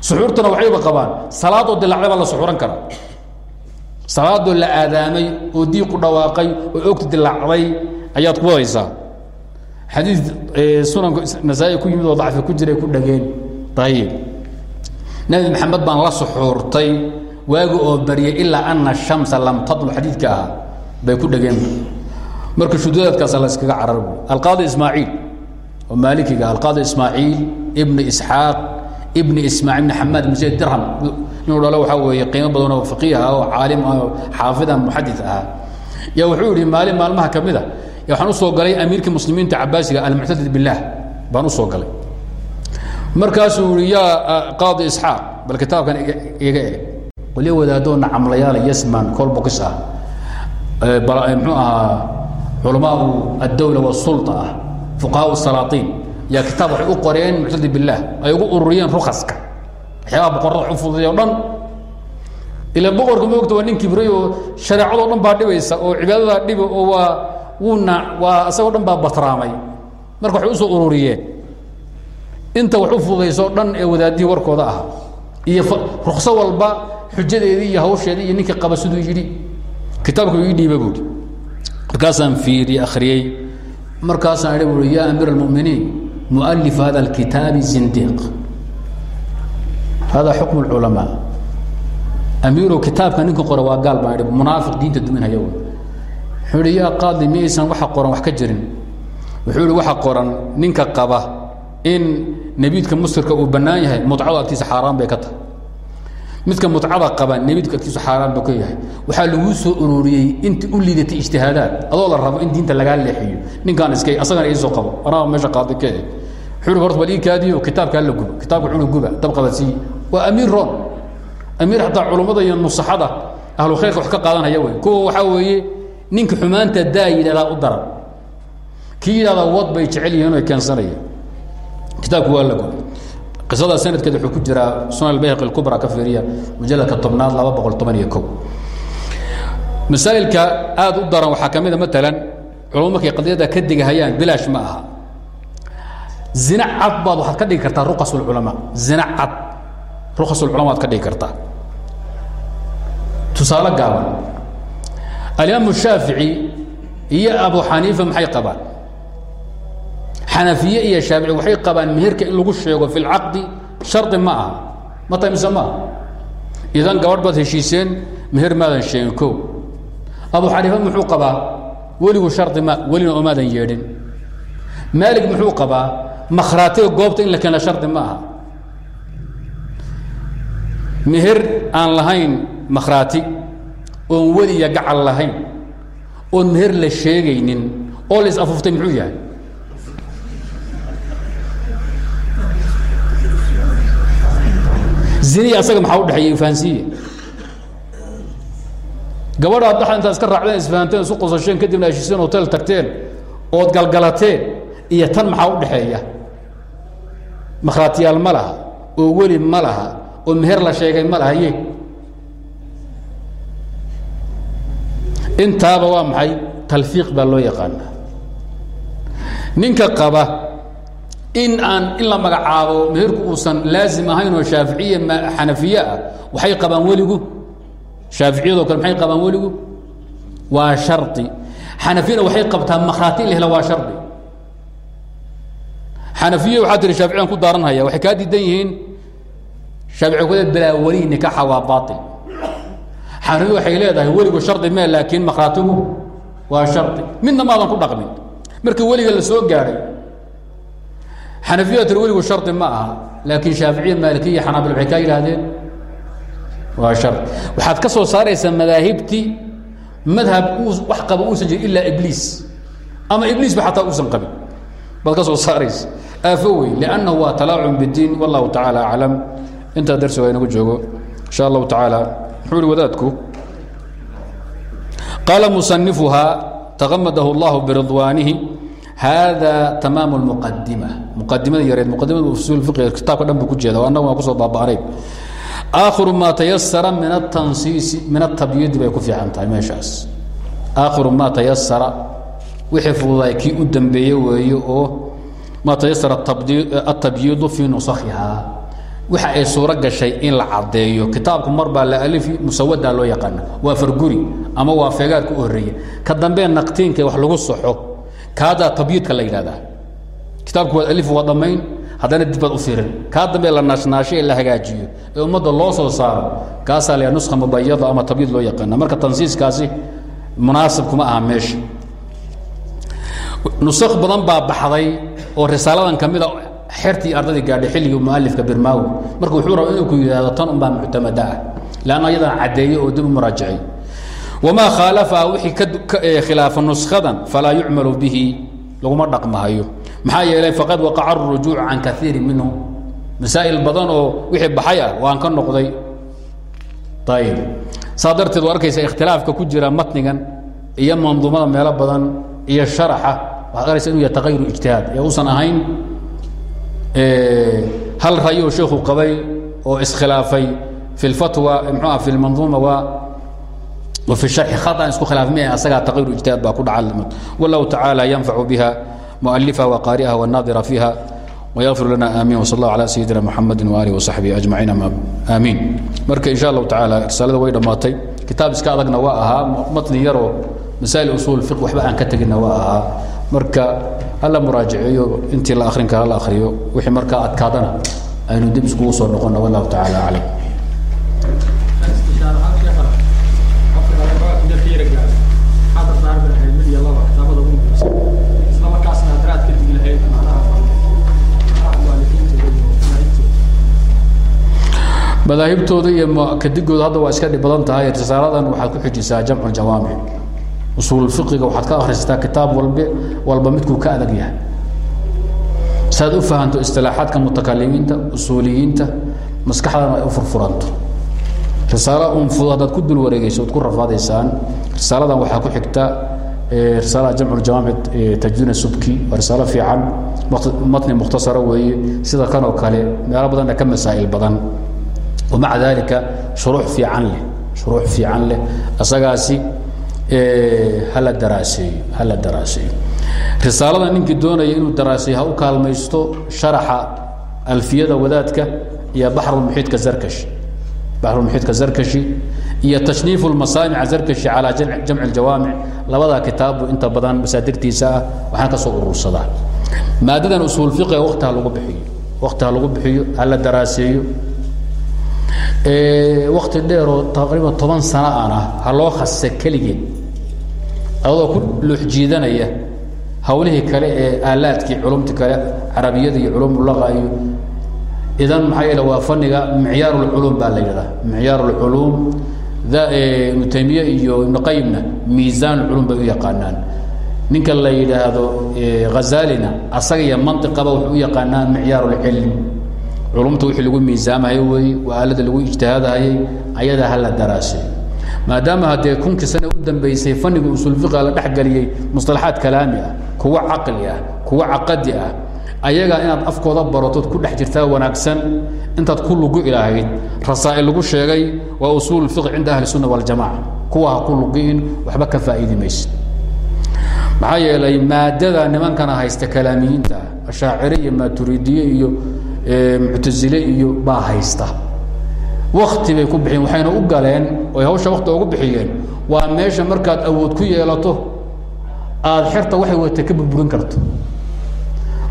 suxuurtana waxayba qabaan salaadoo dilacday baa la suxuuran karaa salaadoo la aadaamay oo diiqu dhawaaqay oo ogta dilaacday ayaad ku wadaysaa xadii sunanka nasaa-i ku yimid oo dacfi ku jiray ku dhageen. Ayib nabi maxamed baan la suxuurtay waagi oo baryay ilaa ana shamsa lam tadlu xadiidka ahaa bay ku dhageen. Marka shuduudaadkaasa la iskaga carar alqaadi ismaaciil oo maalikiga alqaadi ismaaciil ibni isxaaq ibni ismaaciil ibni xamaad ibn dirham inuu dhalo waxaa weeye qiimo badan oo faqiih ah oo caalim ah oo xaafid ah muxadid ahaa yaa wuxuu yihi maalin maalmaha ka mid a waxaan u soo galay amiirkii muslimiinta cabaasiga almuctadid billaah. Baan u soo galay. Markaasuu yihi yaa qaadi isxaaq bal kitaabkan iga eg qolyo wadaadoo nacamlayaala yasman colbox ah. Mxuu ahaa culamaau addawla wasulta ah fuqahaa salaatiin yaa kitaab waxay u qoreen muctadid billaah ay ugu ururiyeen rukaska waxyaabaha boqorada u fududay o dhan. Ila boqorka moogta waa nin kibray oo shareecadoo dhan baa dhibaysa oo cibaadadaa dhibi oo waa wuuna waa isagoo dhan baa batraamay marka waxay u soo ururiyeen inta wax u fududayso dhan ee wadaadihii warkooda ahaa. Iyo rukso walba xujadeedii iyo hawsheedii iyo ninkii qaba siduu yidhi. Kitaabka ii dhiiba buui markaasaan fiiriyey akhriyey. Markaasaan idhi buui yaa amiir almuminiin mualif hada alkitaabi zindiiq hada xukm اculamaa amiiro kitaabka ninka qora waa gaal idhi munaafiq diinta duminhaya wuxuu ihi yaa qaadi miyaysan waxa qoran wax ka jirin wuxuu ihi waxa qoran ninka qaba in nebiidka muskirka uu bannaan yahay mutcada agtiisa xaaraan bay ka tahay midka mutcada qaba nebiidka agtiisa xaaraan buu ka yahay waxaa laguu soo ururiyey inta u liidatay ijtihaadaad adoo la rabo in diinta lagaa leexiyo ninkaan iska asagana iisoo qabo anaa meesha qaadi ka wuxuu ihi horta bal ii kaadiyo kitaabkaa la gubo kitaabka wuxuu guba dab qabadsiiye waa amiir ron amiir xataa culummada iyo nusaxada ahlu khayrka wax ka qaadanaya wey kuwa waxaa weeye ninka xumaanta daa yidhahdaa u daran. Kii yidhahdaa wad bay jecel yihiin oy keensanayaan. Kitaabku waa la gubo qisada sanadkeeda wuxuu ku jiraa sunan albayhaqi alkubra ka fiiriya mujalladka tobnaad laba boqol toban iyo kow. Masaa'ilka aada u daran waxaa ka mid a matalan culummo markay qadiyadda ka digahayaan bilaash ma aha. Zina cad baad waxaad ka dhigi kartaa ruqas ulculamaa zina cad ruqas ulculama waad ka dhigi kartaa tusaale gaaban. Alimaamu shaafici iyo abu xaniifa maxay qabaan? Xanafiye iyo shaafici waxay qabaan meherka in lagu sheego fi lcaqdi shardi ma aha. Ma tahay mise ma aha. Idan gabadh baad heshiiseen meher maadan sheegin ko abu xaniifa muxuu qabaa weligu shardi ma welina omaadan yeedhin. Maalig muxuu qabaa makhraatiga goobta in la keena shardi ma aha meher aan lahayn makhraati oon weli iyo gacal lahayn oon meher la sheegaynin oo la is afuuftay muxuu yahay? Ziniya asaga maxaa udhexeeya fahansiiye gabadhaad dhaxa intaad iska raacdeen isfahanteen isu qosasheen kadibna heshiiseen hotel tagteen ood galgalateen iyo tan maxaa u dhexeeya? Makhraatiyaal ma laha oo weli ma laha oo meher la sheegay ma laha ye intaaba waa maxay? Talfiiq baa loo yaqaana ninka qaba in aan in la magacaabo meherku uusan laazim ahayn oo shaaficiya xanafiye ah waxay qabaan weligu. Shaaficiyadoo kale maxay qabaan weligu? Waa shardi xanafiyana waxay qabtaa makhraati in la hela waa shardi xanafiye waxaa tihi shaaficiyaan ku daaranhaya waxay kaa diidan yihiin shaafici kuda bilaa weli nikaxa waa baail xanafiye waxay leedahay weligu shardi mee laakiin makhraatigu waa shardi. Midna maadan ku dhaqmin. Markii weliga la soo gaadhay weligu shardi ma aha laakiin shaaficiya maalikiya xanaabil waxay kaa yidhaahdeen waa shardi. Waxaad ka soo saaraysaa madaahibtii madhab wax qaba uusan jirin ilaa ibliis. Ama ibliisba xataa uusan qabin. Baad ka soo saaraysa aafo weyn liannahu waa talaacun bidiin wallahu tacaala aclam intaa darsiga inagu joogo. Insha allahu tacaala muxuu ihi wadaadku? Qaala musanifuha taqamadahu allahu biridwaanihi hada tamaamu lmuqadima muqadimada yareed muqadimada usuul fiqiga kitaabka dhan buu ku jeeda annagu waa ku soo baaba'anay aakhiru maa tayasara min atansiisi min atabyiidi bay ku fiican meeshaas. Aakhiru maa tayasara wixii fududaay kii u dambeeye weeye oo maa tayasara atabyiidu fii nusakhihaa waxa ay suuro gashay in la caddeeyo. Kitaabku mar baa la alifi musawadaa loo yaqaana waa farguri ama waa feegaadka u horreeya ka dambee naqtiinka wax lagu saxo kaadaa tabyiidka la yidhahdaa kitaabku waad alif waa dhammayn. Haddana dib baad u firin kaa dambe la naashnaasho ee la hagaajiyo. Ee ummadda loo soo saaro kaasaa la nuskha mubayada ama tabyiid loo yaqaana marka tansiiskaasi munaasib kuma aha meesha nusakh badan baa baxday oo risaaladan ka mid a xertii ardadii gaadhay xilligii mualifka birmaawi marka wuxuu rabaa inuu ku yidhahdo tan unbaa muctamada ah leanna ayadan caddeeye oo dib u muraajacay wamaa khaalafaha wixii khilaafa nuskhadan falaa yucmalu bihi laguma dhaqmahayo maxaa yeelay faqad waqaca arujuuc can kaiiri minhu. Masaa'il badan oo wixii baxay ah waan ka noqday. Ayib saa darteed waa arkaysa ikhtilaafka ku jira matnigan iyo manduumada meelo badan iyo sharaxa. Waxaad arkaysa inuu yahay taqayur ijtihaad. Ee uusan ahayn hal rayo sheekhu qabay oo iskhilaafay fi lfatwa mxuuah fi lmanduuma waa وفي الشرح خطأ اسكو خلاف مئة أسقى تغير اجتهاد باكو علمت والله تعالى ينفع بها مؤلفها وقارئها والناظر فيها ويغفر لنا آمين وصلى الله على سيدنا محمد وآله وصحبه أجمعين آمين مرك إن شاء الله تعالى رسالة ويدا ماتي كتاب اسكا أدقنا واءها مطني يرو مسائل أصول الفقه وحبا عن كتقنا واءها marka alla muraajaceeyo intii la arrin kara la ariyo wixii markaa adkaadana aynu dib iskugu soo noqono wallahu tacaala aclam. Madaahibtooda iyo kadigooda hadda waa iska dhib badan tahay risaaladan waxaad ku xijisaa jamcu jawaamic usuulfiqiga waxaad ka akhrisataa kitaab walbe walba midkuu ka adag yahay. Saaad u fahanto istilaaxaadka mutakalimiinta usuuliyiinta maskaxdana ay u furfuranto. Risaala un fudud haddaad ku dul wareegayso ad ku rafaadaysaan risaaladan waxaa ku xigta risaala jamculjamaamic tajdiina subki waa risaalo fiican matni mukhtasara weeye sida kan oo kale meelo badanna ka masaa'il badan. Wamaca daalika shuruux fiican leh shuruux fiican leh. Asagaasi hala daraaseeyo hala daraaseeyo risaalada ninkii doonaya inuu daraaseeyo ha u kaalmaysto sharaxa alfiyada wadaadka iyo baxrulmuxiidka zarkashi. Baxrulmuxiidka zarkashi iyo tashniif lmasaamica zarkashi calaa jamci ljawaamic labadaa kitaabu inta badan masaadirtiisa ah waxaan ka soo urursadaa. Maadadan usuul fiqe waqtiha lagu bixiyo waqtiha lagu bixiyo hala daraaseeyo. Wakti dheeroo taqriiban toban sana aan ah ha loo khasa keligeed adadoo ku luuxjiidanaya hawlihii kale ee aalaadkii culumti kale carabiyada iyo culumulaqa iyo idan maxaa yeele waa faniga micyaar lculuum baa la yidhahdaa. Micyaar lculuum ibnu taymiye iyo ibnu qayimna miisaan lculuum bay u yaqaanaan. Ninka la yidhaahdo ghazalina asaga iyo mantiqaba wuxuu u yaqaanaan micyaar lcilm culumta wixii lagu miisaamayo weeye waa aalada lagu ijtihaadayay ayadaa hala daraasay maadaama haddee kunkii sane u dambeysay faniga usulfiqa la dhexgeliyey musطalaxaad kalaami ah kuwa caqli ah kuwa caqadi ah ayagaa inaad afkooda baratood ku dhex jirtaa wanaagsan intaad ku lugu ilahayd rasaa'il lagu sheegay waa usuul fiq cinda ahli sunna waljamaca kuwa ha ku lugiin waxba ka faa'iidi mayse maxaa yeelay maadada nimankana haysta kalaamiyiinta ashaacire iyo maaturidiye iyo muctazile iyo baa haysta wakti bay ku bixiyeen waxayna u galeen oy hawsha wakti ugu bixiyeen waa meesha markaad awood ku yeelato aada xerta waxay wata ka burburin karto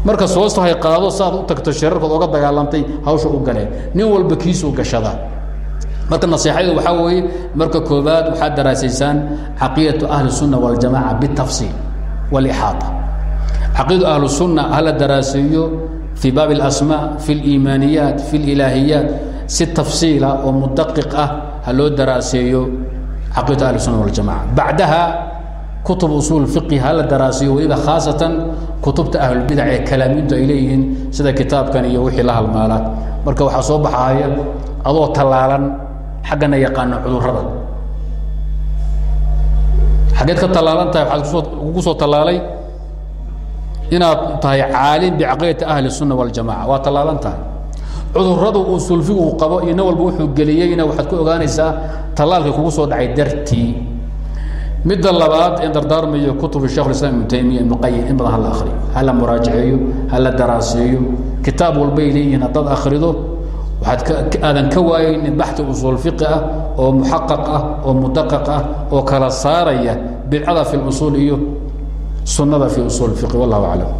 marka soostahay qaado saaad u tagto shirarkood oga dagaalantay hawsha u galeen nin walba kiisuu gashada marka nasiixadu waxaa weeye marka koobaad waxaad daraasaysaan caqiidatu ahli sunna waljamaca bitafsiil walixaata caqiidatu ahlu sunna hala daraaseeyo في bاب الأسmاء في الإيمانيaaت في الإلaahiyaat si tafsiila oo mudaqiq ah ha loo daraaseeyo caqiidata ahli sunna waljamaca bacdaha kutub usuul fiqi hala daraaseeyo weliba khaasatan kutubta ahlulbidac ee kalaamiintu ay leeyihiin sida kitaabkan iyo wixii la halmaalaa marka waxaa soo baxaaya adoo tallaalan xaggana yaqaano cudurrada. Xaggeed ka tallaalan tahay waxaad ku soo kugu soo tallaalay inaad tahay caalim bicaqiidati ahli sunna waljamaca waa tallaalan tahay cudurradu uu sulfigu iyo nin walba wuxuu geliyeyna waxaad ku ogaanaysaa tallaalkii kugu soo dhacay dartii. Midda labaad in dardaarmayo kutub shekh islam ibnu taymiya ibnu qayim in badan hala akhriyo. Hala muraajaceeyo hala daraaseeyo kitaab walbay leeyihiin haddaad akhrido waxaad aadan ka waayeynin baxti usuul fiqi ah oo muxaqaq ah oo mudaqaq ah oo kala saaraya bidcada fi lusuul iyo sunnada fi usuul fiqi wallahu aclam